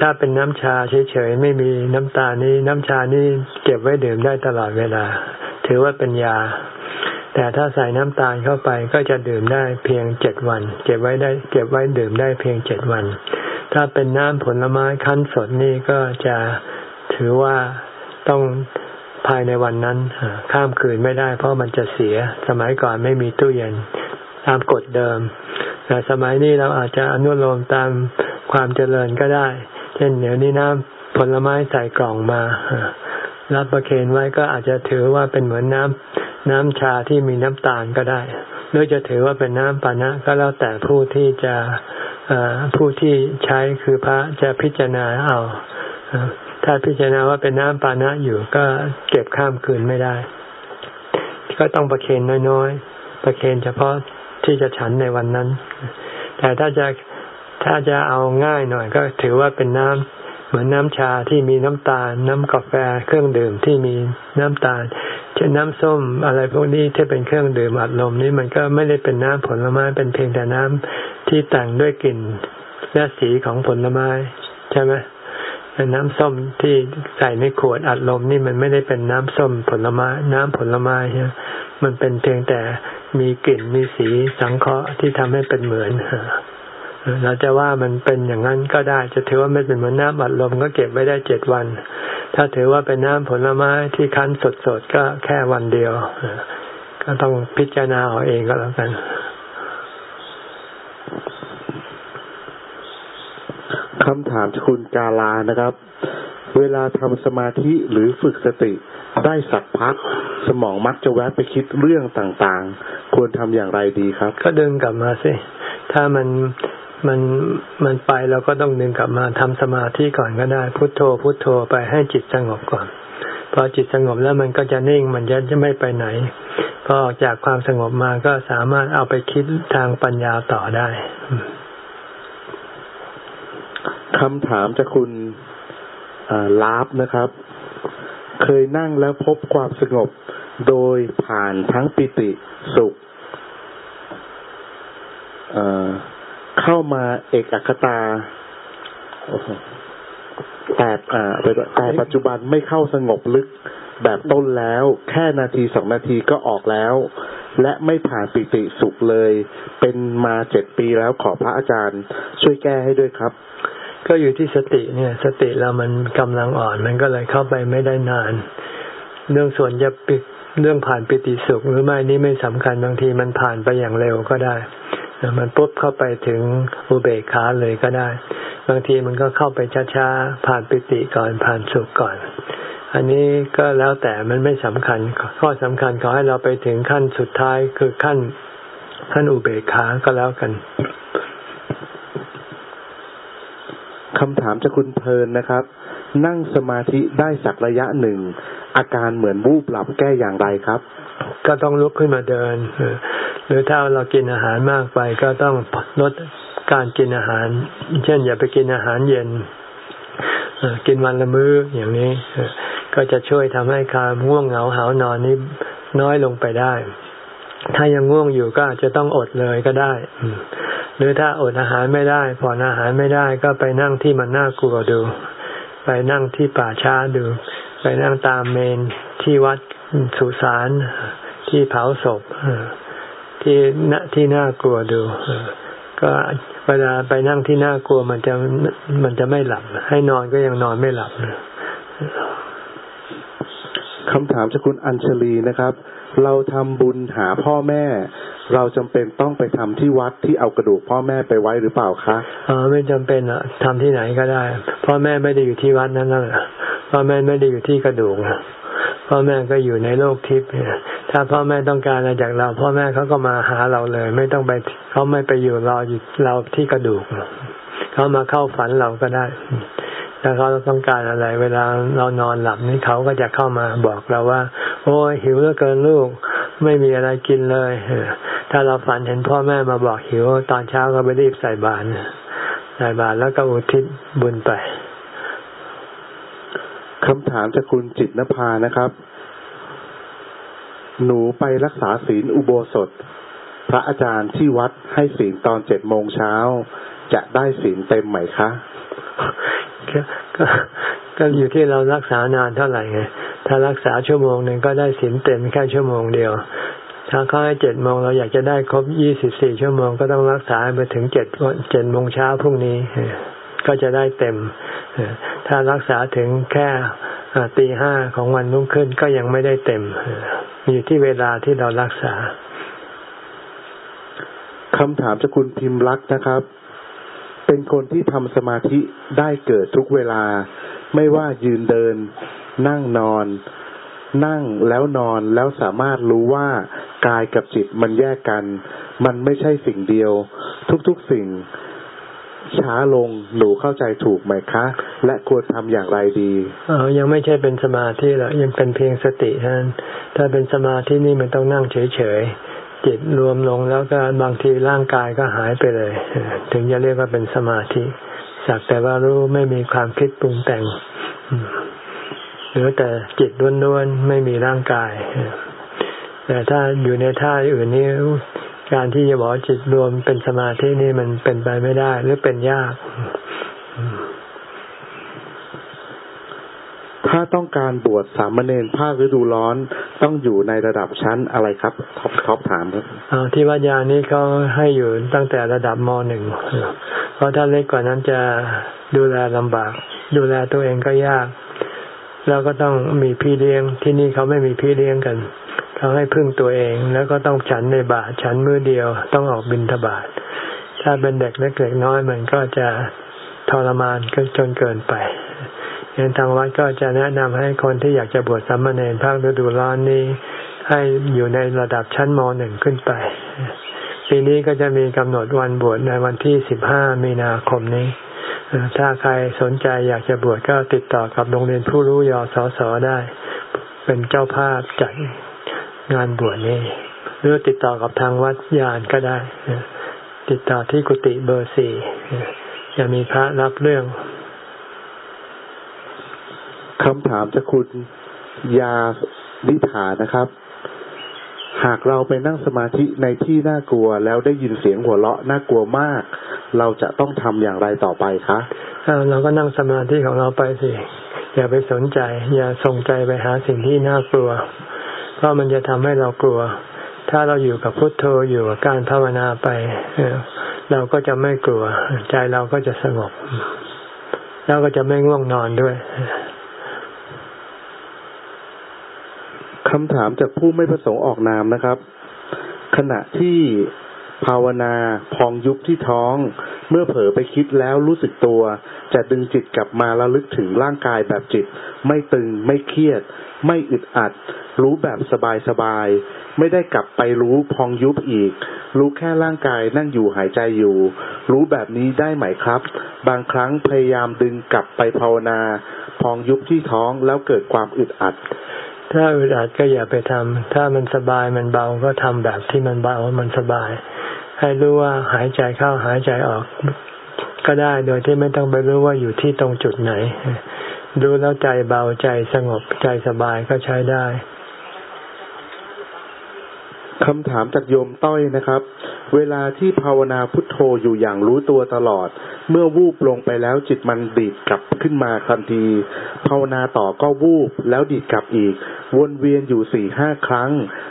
ถ้าเป็นน้ำชาเฉยๆไม่มีน้ำตานี่น้ำชานี่เก็บไว้ดื่มได้ตลอดเวลา ถือว่าเป็นยา แต่ถ้าใส่น้ำตาลเข้าไปก็จะดื่มได้เพียงเจ็ดวัน เก็บไว้ได้ เก็บไว้ดื่มได้เพียงเจ็ดวัน ถ้าเป็นน้ำผลไม้คั้นสดนี่ก็จะถือว่าต้องภายในวันนั้นข้ามคืนไม่ได้ เพราะมันจะเสีย สมัยก่อนไม่มีตู้เย็นตามกฎเดิมแต่สมัยนี้เราอาจจะอนุโลมตาม ความเจริญก็ได้ เช่น เดี๋ยวนี้น้ำผลไม้ใส่กล่องมา รับประเคนไว้ก็อาจจะถือว่าเป็นเหมือนน้ำน้ำชาที่มีน้ำตาลก็ได้ หรือจะถือว่าเป็นน้ำปานะก็แล้วแต่ผู้ที่จะผู้ที่ใช้คือพระจะพิจารณาเอาถ้าพิจารณาว่าเป็นน้ำปานะอยู่ก็เก็บข้ามคืนไม่ได้ ก็ต้องประเคนน้อยๆ ประเคนเฉพาะที่จะฉันในวันนั้น แต่ถ้าจะ ถ้าจะเอาง่ายหน่อยก็ถือว่าเป็นน้ำเหมือนน้ำชาที่มีน้ำตาล น้ำกาแฟเครื่องดื่มที่มีน้ำตาล เช่นน้ำส้มอะไรพวกนี้ที่เป็นเครื่องดื่มอัดลมนี่มันก็ไม่ได้เป็นน้ำผลไม้เป็นเพียงแต่น้ำที่แต่งด้วยกลิ่นและสีของผลไม้ใช่ไหมน้ำส้มที่ใส่ในขวดอัดลมนี่มันไม่ได้เป็นน้ำส้มผลไม้น้ำผลไม้ใช่มันเป็นเพียงแต่มีกลิ่นมีสีสังเคราะห์ที่ทำให้เป็นเหมือน เราจะว่ามันเป็นอย่างนั้นก็ได้ จะถือว่าไม่เป็นเหมือนน้ำอัดลมก็เก็บไว้ได้เจ็ดวัน ถ้าถือว่าเป็นน้ำผลไม้ที่คั้นสดๆก็แค่วันเดียว ก็ต้องพิจารณาเอาเองก็แล้วกันคำถามจากคุณกาลานะครับ เวลาทำสมาธิหรือฝึกสติได้สักพัก สมองมักจะแวะไปคิดเรื่องต่างๆ ควรทำอย่างไรดีครับ ก็ดึงกลับมาสิ ถ้ามัน มันมันไปเราก็ต้องดึงกลับมาทำสมาธิก่อนก็ได้ พุโทโธ พุโทโธไปให้จิตสงบก่อนพอจิตสงบแล้วมันก็จะนิ่งมันจะจะไม่ไปไหนพอออกจากความสงบมาก็สามารถเอาไปคิดทางปัญญาต่อได้คำถามจากคุณลาบนะครับ เคยนั่งแล้วพบความสงบโดยผ่านทั้งปิติสุข เข้ามาเอกอัคตาแต่แต่ปัจจุบันไม่เข้าสงบลึกแบบต้นแล้ว แค่นาทีสองนาทีก็ออกแล้ว และไม่ผ่านปิติสุขเลย เป็นมาเจ็ดปีแล้วขอพระอาจารย์ ช่วยแก้ให้ด้วยครับ ก็อยู่ที่สติเนี่ย สติเรามันกำลังอ่อนมันก็เลยเข้าไปไม่ได้นาน เรื่องส่วนจะปิดเรื่องผ่านปิติสุขหรือไม่นี่ไม่สำคัญบางทีมันผ่านไปอย่างเร็วก็ได้ มันปุ๊บเข้าไปถึงอุเบกขาเลยก็ได้ บางทีมันก็เข้าไปช้าๆ ผ่านปิติก่อนผ่านสุขก่อน อันนี้ก็แล้วแต่มันไม่สำคัญ ข้อสำคัญขอให้เราไปถึงขั้นสุดท้ายคือขั้นขั้นอุเบกขาก็แล้วกันคำถามจากคุณเพลินนะครับ นั่งสมาธิได้สักระยะหนึ่ง อาการเหมือนวูบหลับแก้อย่างไรครับ ก็ต้องลุกขึ้นมาเดิน หรือถ้าเรากินอาหารมากไปก็ต้องลดการกินอาหาร เช่น อย่าไปกินอาหารเย็นกินวันละมื้ออย่างนี้ ก็จะช่วยทำให้ความง่วงเหงาหานอนนี้น้อยลงไปได้ ถ้ายังง่วงอยู่ก็อาจจะต้องอดเลยก็ได้ หรือถ้าอดอาหารไม่ได้ผ่อนอาหารไม่ได้ก็ไปนั่งที่มันน่ากลัวดู ไปนั่งที่ป่าช้าดู ไปนั่งตามเมนที่วัด สุสานที่เผาศพที่ณที่น่ากลัวดูก็เวลาไปนั่งที่น่ากลัวมันจะมันจะไม่หลับ ให้นอนก็ยังนอนไม่หลับคำถามจากคุณอัญชลีนะครับ เราทำบุญหาพ่อแม่ เราจำเป็นต้องไปทำที่วัดที่เอากระดูกพ่อแม่ไปไว้หรือเปล่าคะอ๋อไม่จำเป็นอะทำที่ไหนก็ได้ พ่อแม่ไม่ได้อยู่ที่วัดนั่นแหละพ่อแม่ไม่ได้อยู่ที่กระดูก พ่อแม่ก็อยู่ในโลกทิพย์ถ้าพ่อแม่ต้องการอะไรจากเรา พ่อแม่เขาก็มาหาเราเลย ไม่ต้องไปเขาไม่ไปอยู่รออยู่เราที่กระดูกเขามาเข้าฝันเราก็ได้ถ้าเขาต้องการอะไร เวลาเรานอนหลับนี่เขาก็จะเข้ามาบอกเราว่า โอ้ยหิวเหลือเกินลูก ไม่มีอะไรกินเลยถ้าเราฝันเห็นพ่อแม่มาบอกหิว ตอนเช้าก็ไปรีบใส่บาตรใส่บาตรแล้วก็อุทิศบุญไป คำถามจากคุณจิตนภานะครับ หนูไปรักษาศีลอุโบสถ พระอาจารย์ที่วัดให้ศีลตอนเจ็ดโมงเช้า จะได้ศีลเต็มไหมคะก็ก็อยู่ที่เรารักษานานเท่าไหร่ไง ถ้ารักษาชั่วโมงหนึ่งก็ได้ศีลเต็มแค่ชั่วโมงเดียว ถ้าเข้าให้เจ็ดโมงเราอยากจะได้ครบยี่สิบสี่ชั่วโมงก็ต้องรักษาไปถึงเจ็ดเจ็ดโมงเช้าพรุ่งนี้ ก็จะได้เต็ม ถ้ารักษาถึงแค่ตีห้าของวันรุ่งขึ้นก็ยังไม่ได้เต็ม อยู่ที่เวลาที่เรารักษาคำถามจากคุณพิมพ์รักนะครับ เป็นคนที่ทำสมาธิได้เกิดทุกเวลา ไม่ว่ายืนเดิน นั่งนอน นั่งแล้วนอนแล้วสามารถรู้ว่ากายกับจิตมันแยกกัน มันไม่ใช่สิ่งเดียว ทุกๆสิ่ง ช้าลงหนูเข้าใจถูกไหมคะ และควรทำอย่างไรดีเออยังไม่ใช่เป็นสมาธิหรอกยังเป็นเพียงสติเท่านั้นถ้าเป็นสมาธินี่มันต้องนั่งเฉยๆจิตรวมลงแล้วก็บางทีร่างกายก็หายไปเลย ถึงจะเรียกว่าเป็นสมาธิสักแต่ว่ารู้ไม่มีความคิดปรุงแต่งหลือแต่จิตล้วนๆไม่มีร่างกายแต่ถ้าอยู่ในท่าอื่นนี้ การที่จะบอกจิตรวมเป็นสมาธินี่มันเป็นไปไม่ได้ หรือเป็นยาก ถ้าต้องการบวชสามเณรภาคฤดูร้อนต้องอยู่ในระดับชั้นอะไรครับท็อปท็อปถามครับที่วัดญาณฯ นี้เขาให้อยู่ตั้งแต่ระดับม.หนึ่งเพราะถ้าเล็กกว่านั้นจะดูแลลำบาก ดูแลตัวเองก็ยาก แล้วก็ต้องมีพี่เลี้ยงที่นี่เขาไม่มีพี่เลี้ยงกัน เขาให้พึ่งตัวเองแล้วก็ต้องฉันในบาตรฉันมื้อเดียวต้องออกบิณฑบาตถ้าเป็นเด็กเล็กๆน้อยมันก็จะทรมานก็จนเกินไปยังทางวัดก็จะแนะนำให้คนที่อยากจะบวชสัมมาเนรภาคฤดูร้อนนี้ให้อยู่ในระดับชั้นมหนึ่งขึ้นไป ปีนี้ก็จะมีกำหนดวันบวชในวันที่สิบห้ามีนาคมนี้ ถ้าใครสนใจอยากจะบวชก็ติดต่อกับโรงเรียนผู้รู้ยอสอสอได้ เป็นเจ้าภาพจัด งานบวชนี้หรือติดต่อกับทางวัดยานก็ได้ติดต่อที่กุฏิเบอร์สี่จะมีพระรับเรื่องคำถามจากคุณยาลิฐานะครับ หากเราไปนั่งสมาธิในที่น่ากลัวแล้วได้ยินเสียงหัวเราะน่ากลัวมาก เราจะต้องทำอย่างไรต่อไปคะเราก็นั่งสมาธิของเราไปสิ อย่าไปสนใจ อย่าส่งใจไปหาสิ่งที่น่ากลัวเพ ราะมันจะทำให้เรากลัว ถ้าเราอยู่กับพุทโธอยู่กับการภาวนาไปเราก็จะไม่กลัว ใจเราก็จะสงบ แล้วก็จะไม่ง่วงนอนด้วยคำถามจากผู้ไม่ประสงค์ออกนามนะครับ ขณะที่ภาวนาพองยุบที่ท้อง เมื่อเผลอไปคิดแล้วรู้สึกตัว จะดึงจิตกลับมาระลึกถึงร่างกายแบบจิต ไม่ตึงไม่เครียด ไม่อึดอัด รู้แบบสบายๆไม่ได้กลับไปรู้พองยุบอีก รู้แค่ร่างกายนั่งอยู่หายใจอยู่ รู้แบบนี้ได้ไหมครับ บางครั้งพยายามดึงกลับไปภาวนา พองยุบที่ท้องแล้วเกิดความอึดอัดถ้าอึดอัดก็อย่าไปทำถ้ามันสบายมันเบาก็ทำแบบที่มันเบามันสบาย ให้รู้ว่าหายใจเข้าหายใจออกก็ได้โดยที่ไม่ต้องไปรู้ว่าอยู่ที่ตรงจุดไหน ดูแล้วใจเบาใจสงบใจสบายก็ใช้ได้คำถามจากโยมต้อยนะครับ เวลาที่ภาวนาพุทโธอยู่อย่างรู้ตัวตลอด เมื่อวูบลงไปแล้วจิตมันดีดกลับขึ้นมาทันที ภาวนาต่อก็วูบแล้วดีดกลับอีก วนเวียนอยู่สี่ห้าครั้ง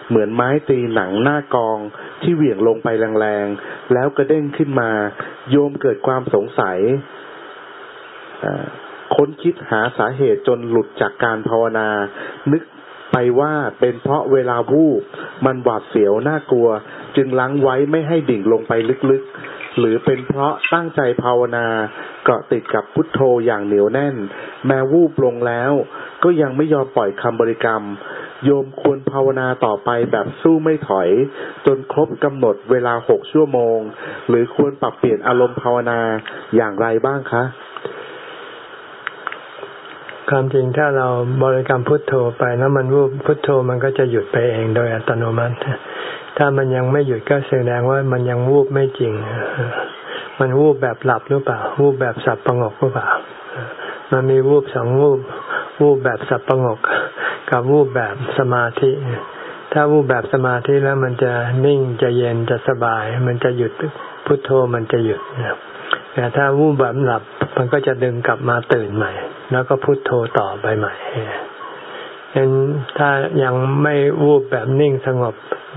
เหมือนไม้ตีหนังหน้ากอง ที่เหวี่ยงลงไปแรงๆ แล้วกระเด้งขึ้นมา โยมเกิดความสงสัยค้นคิดหาสาเหตุจนหลุดจากการภาวนา นึกไปว่าเป็นเพราะเวลาวูบมันหวาดเสียวน่ากลัว จึงล้างไว้ไม่ให้ดิ่งลงไปลึกๆ หรือเป็นเพราะตั้งใจภาวนาเกาะติดกับพุทโธอย่างเหนียวแน่น แม้วูบลงแล้ว ก็ยังไม่ยอมปล่อยคำบริกรรม โยมควรภาวนาต่อไปแบบสู้ไม่ถอย จนครบกำหนดเวลาหกชั่วโมง หรือควรปรับเปลี่ยนอารมณ์ภาวนาอย่างไรบ้างคะความจริงถ้าเราบริกรรมพุทโธไปแล้วมันวูบพุทโธมันก็จะหยุดไปเองโดยอัตโนมัติ ถ้ามันยังไม่หยุดก็แสดงว่ามันยังวูบไม่จริง มันวูบแบบหลับหรือเปล่า วูบแบบสับประงกหรือเปล่า มันมีวูบสองวูบวูบแบบสับประงก กับวูบแบบสมาธิ ถ้าวูบแบบสมาธิแล้วมันจะนิ่งจะเย็นจะสบาย มันจะหยุดพุทโธมันจะหยุดแต่ถ้าวูบแบบหลับมันก็จะดึงกลับมาตื่นใหม่ แล้วก็พุโทโธต่อไปใหม่เห็นถ้ายังไม่วูบแบบนิ่งสงบ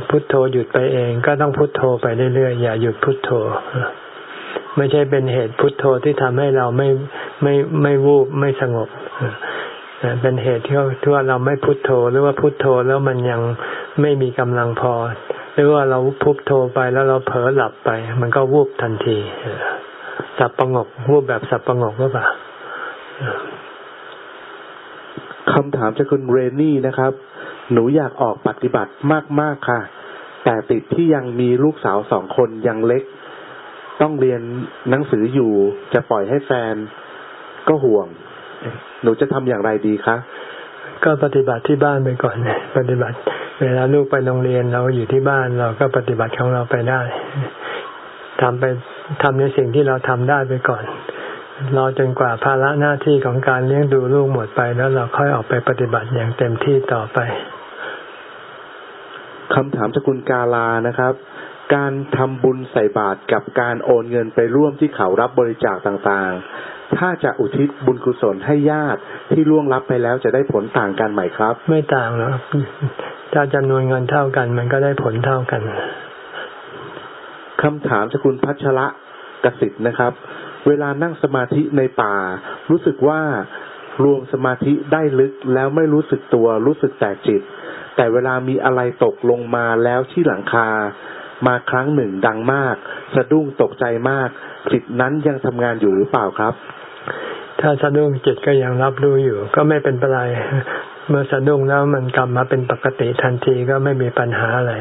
พุโทโธหยุดไปเอง ก็ต้องพุโทโธไปเรื่อยๆอย่าหยุดพุโทโธ ไม่ใช่เป็นเหตุพุทโธที่ทำให้เราไม่ไม่ไม่วูบไม่สงบเป็นเหตุที่ที่ว่าเราไม่พุทโธ หรือว่าพุทโธแล้วมันยังไม่มีกำลังพอ หรือว่าเราพุทโธไปแล้วเราเผลอหลับไป มันก็วูบทันทีสับประงกวูบแบบสับประงกก็ปล่าคำถามจากคุณเรนนี่นะครับ หนูอยากออกปฏิบัติมาก ๆ ค่ะ แต่ติดที่ยังมีลูกสาวสองคนยังเล็ก ต้องเรียนหนังสืออยู่ จะปล่อยให้แฟนก็ห่วง หนูจะทำอย่างไรดีคะ ก็ปฏิบัติที่บ้านไปก่อนปฏิบัติ เวลาลูกไปโรงเรียนเราอยู่ที่บ้านเราก็ปฏิบัติของเราไปได้ทำไปทำในสิ่งที่เราทำได้ไปก่อนรอจนกว่าภาระหน้าที่ของการเลี้ยงดูลูกหมดไปแล้วเราค่อยออกไปปฏิบัติอย่างเต็มที่ต่อไปคำถามจากคุณกาลานะครับ การทำบุญใส่บาตรกับการโอนเงินไปร่วมที่เขารับบริจาคต่างๆ ถ้าจะอุทิศบุญกุศลให้ญาติที่ล่วงลับไปแล้วจะได้ผลต่างกันไหมครับ ไม่ต่างหรอกถ้าจำนวนเงินเท่ากันมันก็ได้ผลเท่ากันคำถามจากคุณพัชระกสิทธิ์นะครับ เวลานั่งสมาธิในป่า รู้สึกว่ารวมสมาธิได้ลึกแล้วไม่รู้สึกตัวรู้สึกแต่จิต แต่เวลามีอะไรตกลงมาแล้วที่หลังคา มาครั้งหนึ่งดังมาก สะดุ้งตกใจมาก จิตนั้นยังทำงานอยู่หรือเปล่าครับ ถ้าสะดุ้งจิตก็ยังรับรู้อยู่ ก็ไม่เป็นไรเมื่อสะดุ้งแล้วมันกลับมาเป็นปกติทันทีก็ไม่มีปัญหาอะไร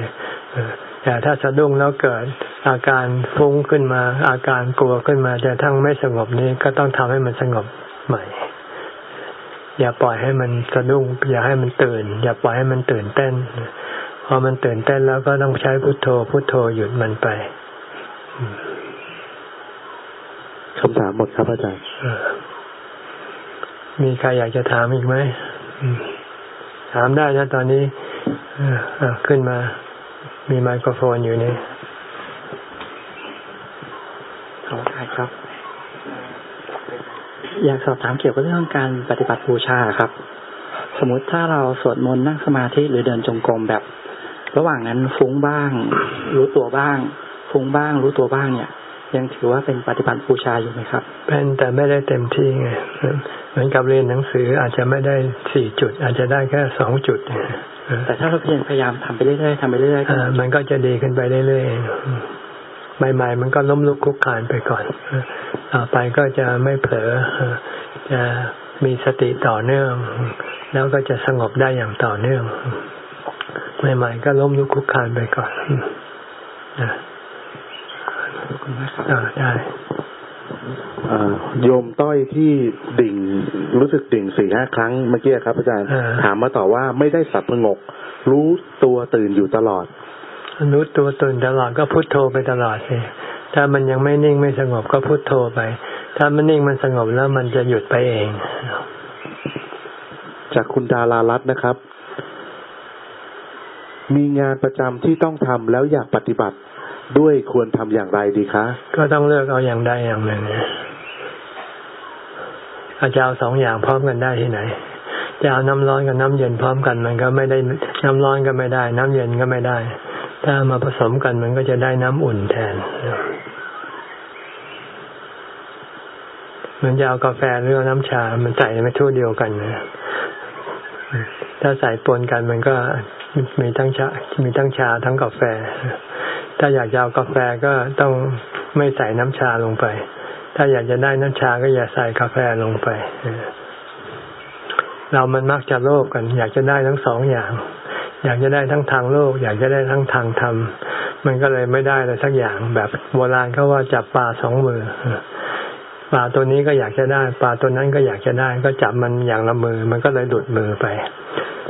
แต่ถ้าสะดุ้งแล้วเกิดอาการฟุ้งขึ้นมา อาการกลัวขึ้นมาจะทั้งไม่สงบนี้ก็ต้องทำให้มันสงบใหม่ อย่าปล่อยให้มันสะดุ้ง อย่าให้มันตื่น อย่าปล่อยให้มันตื่นเต้น พอมันตื่นเต้นแล้วก็ต้องใช้พุทโธ พุทโธหยุดมันไปคำถามหมดครับอาจารย์มีใครอยากจะถามอีกไหม ถามได้นะตอนนี้ขึ้นมา มีไมโครโฟนอยู่นี่ขอได้ครับ อยากสอบถามเกี่ยวกับเรื่องการปฏิบัติบูชาครับ สมมติถ้าเราสวดมนต์นั่งสมาธิหรือเดินจงกรมแบบ ระหว่างนั้นฟุ้งบ้าง รู้ตัวบ้าง ฟุ้งบ้าง รู้ตัวบ้างเนี่ย ยังถือว่าเป็นปฏิบัติบูชาอยู่ไหมครับ เป็นแต่ไม่ได้เต็มที่ไงเหมือนกับเรียนหนังสืออาจจะไม่ได้สี่จุด อาจจะได้แค่สองจุดแต่ถ้าเราพยายามทำไปเรื่อยๆทำไปเรื่อยๆมันก็จะดีขึ้นไปเรื่อยๆใหม่ๆมันก็ล้มลุกคุกคานไปก่อนต่อไปก็จะไม่เผลอจะมีสติต่อเนื่อง แล้วก็จะสงบได้อย่างต่อเนื่อง ใหม่ๆก็ล้มลุกคุกคานไปก่อนนะได้โยมต้อยที่ดิ่งรู้สึกดิ่งสี่ห้าครั้งเมื่อกี้ครับอาจารย์ถามมาต่อว่าไม่ได้สับพงก รู้ตัวตื่นอยู่ตลอด รู้ตัวตื่นตลอดก็พุโทโธไปตลอดสิถ้ามันยังไม่นิ่งไม่สงบก็พุโทโธไป ถ้ามันนิ่งมันสงบแล้วมันจะหยุดไปเอง จากคุณดารารัตน์นะครับ มีงานประจำที่ต้องทำแล้วอยากปฏิบัติด้วยควรทำอย่างไรดีคะ ก็ต้องเลือกเอาอย่างใดอย่างหนึ่งอาจจะเอาสองอย่างพร้อมกันได้ที่ไหนจะเอาน้ำร้อนกับน้ำเย็นพร้อมกันมันก็ไม่ได้น้ำร้อนก็ไม่ได้ น้ำเย็นก็ไม่ได้ ถ้ามาผสมกันมันก็จะได้น้ำอุ่นแทนมันจะเอากาแฟหรือน้ำชา มันใส่ไม่ทั่วเดียวกันนะถ้าใส่ปนกันมันก็ มีทั้งชา มีทั้งชาทั้งกาแฟ ถ้าอยากจะเอากาแฟก็ต้องไม่ใส่น้ำชาลงไป ถ้าอยากจะได้น้ำชาก็อย่าใส่กาแฟลงไป เรามันมักจะโลภกัน อยากจะได้ทั้งสองอย่าง อยากจะได้ทั้งทางโลก อยากจะได้ทั้งทางธรรม มันก็เลยไม่ได้เลยสักอย่าง แบบโบราณเขาว่าจับปลาสองมือปลาตัวนี้ก็อยากจะได้ ปลาตัวนั้นก็อยากจะได้ ก็จับมันอย่างละมือ มันก็เลยหลุดมือไป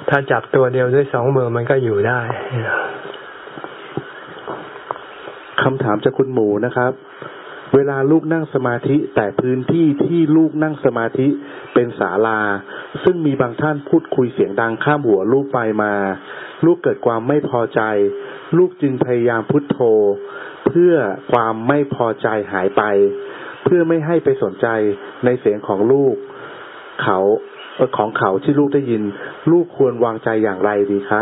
ถ้าจับตัวเดียวด้วยสองมือมันก็อยู่ได้คำถามจากคุณหมูนะครับ เวลาลูกนั่งสมาธิ แต่พื้นที่ที่ลูกนั่งสมาธิเป็นศาลา ซึ่งมีบางท่านพูดคุยเสียงดังข้ามหัวลูกไปมา ลูกเกิดความไม่พอใจ ลูกจึงพยายามพุทโธ เพื่อความไม่พอใจหายไป เพื่อไม่ให้ไปสนใจในเสียงของลูก เขา ของเขาที่ลูกได้ยิน ลูกควรวางใจอย่างไรดีคะ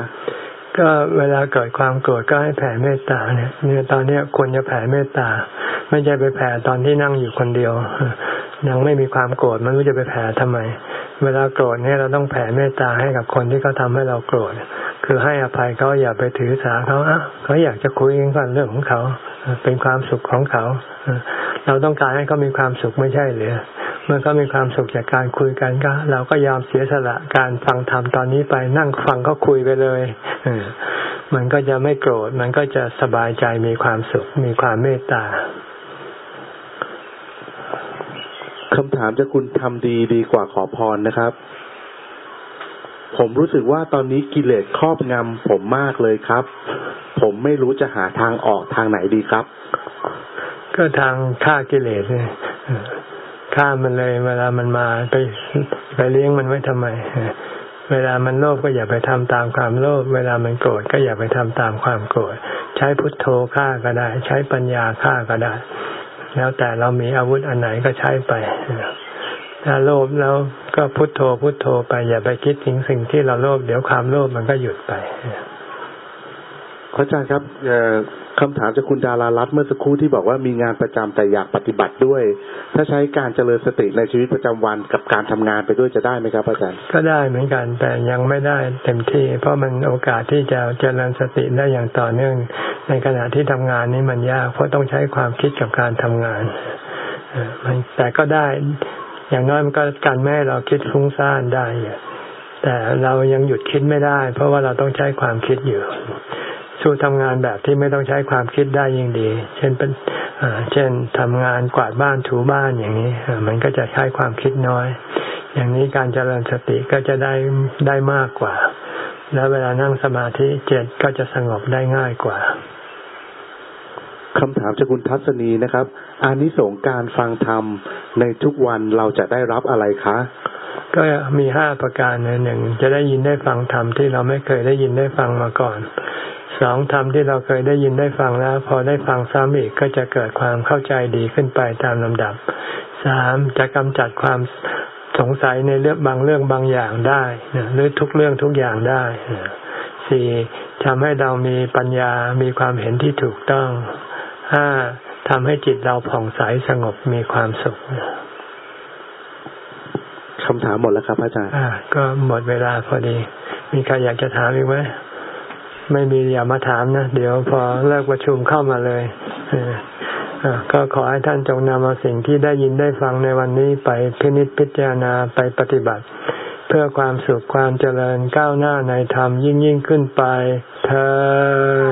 ก็เวลาเกิดความโกรธก็ให้แผ่เมตตาเนี่ยเนี่ยตอนเนี้ยควรจะแผ่เมตตา ไม่ใช่ไปแผ่ตอนที่นั่งอยู่คนเดียวยังไม่มีความโกรธมันไม่จะไปแผ่ทำไม เวลาโกรธเนี่ยเราต้องแผ่เมตตาให้กับคนที่เขาทาให้เราโกรธคือให้อภัยเขาอย่าไปถือสาเขาอะเขาอยากจะคุยกันเรื่องของเขา เป็นความสุขของเขา เราต้องการให้เขามีความสุขไม่ใช่หรือ เมื่อเขามีความสุขจากการคุยกันก็ เราก็ยอมเสียสละการฟังธรรมตอนนี้ไปนั่งฟังเขาคุยไปเลยมันก็จะไม่โกรธ มันก็จะสบายใจมีความสุข มีความเมตตาคำถามจะคุณทำดีดีกว่าขอพรนะครับ ผมรู้สึกว่าตอนนี้กิเลสครอบงำผมมากเลยครับ ผมไม่รู้จะหาทางออกทางไหนดีครับ ก็ทางฆ่ากิเลสเนี่ย ฆ่ามันเลย เวลามันมาไปไปเลี้ยงมันไว้ทำไม เวลามันโลภก็อย่าไปทำตามความโลภเวลามันโกรธก็อย่าไปทำตามความโกรธใช้พุทโธฆ่าก็ได้ ใช้ปัญญาฆ่าก็ได้ แล้วแต่เรามีอาวุธอันไหนก็ใช้ไปถ้าโลภแล้วก็พุทโธพุทโธไปอย่าไปคิดถึงสิ่งที่เราโลภเดี๋ยวความโลภมันก็หยุดไปพระอาจารย์ครับ คำถามจากคุณดารารัตเมื่อสักครู่ที่บอกว่ามีงานประจำแต่อยากปฏิบัติด้วย ถ้าใช้การเจริญสติในชีวิตประจำวันกับการทำงานไปด้วยจะได้ไหมครับอาจารย์ก็ได้เหมือนกันแต่ยังไม่ได้เต็มที่ เพราะมันโอกาสที่จะเจริญสติได้อย่างต่อเนื่อง ในขณะที่ทำงานนี้มันยาก เพราะต้องใช้ความคิดกับการทำงานแต่ก็ได้อย่างน้อยมันก็การแม่เราคิดฟุ้งซ่านได้แต่เรายังหยุดคิดไม่ได้ เพราะว่าเราต้องใช้ความคิดอยู่ สู้ทำงานแบบที่ไม่ต้องใช้ความคิดได้ยิ่งดี เช่นเป็นเช่นทำงานกวาดบ้านถูบ้านอย่างนี้มันก็จะใช้ความคิดน้อย อย่างนี้การเจริญสติก็จะได้ได้มากกว่า แล้วเวลานั่งสมาธิเจ็ดก็จะสงบได้ง่ายกว่าคำถามจากคุณทัศนีนะครับ อานิสงส์การฟังธรรมในทุกวันเราจะได้รับอะไรคะ ก็มีห้าประการหนึ่งจะได้ยินได้ฟังธรรมที่เราไม่เคยได้ยินได้ฟังมาก่อน สองธรรมที่เราเคยได้ยินได้ฟังแล้ว พอได้ฟังซ้ำอีกก็จะเกิดความเข้าใจดีขึ้นไปตามลำดับสามจะกำจัดความสงสัยในเรื่องบางเรื่องบางอย่างได้หรือทุกเรื่องทุกอย่างได้สี่ทำให้เรามีปัญญามีความเห็นที่ถูกต้องห้าทำให้จิตเราผ่องใสสงบมีความสุขคำถามหมดแล้วครับอาจารย์ก็หมดเวลาพอดี มีใครอยากจะถามอีกไหม ไม่มีอย่ามาถามนะ เดี๋ยวพอเลิกประชุมเข้ามาเลยก็ขอให้ท่านจงนำเอาสิ่งที่ได้ยินได้ฟังในวันนี้ไปพินิจพิจารณาไปปฏิบัติ เพื่อความสุขความเจริญก้าวหน้าในธรรมยิ่งยิ่งขึ้นไปเธอ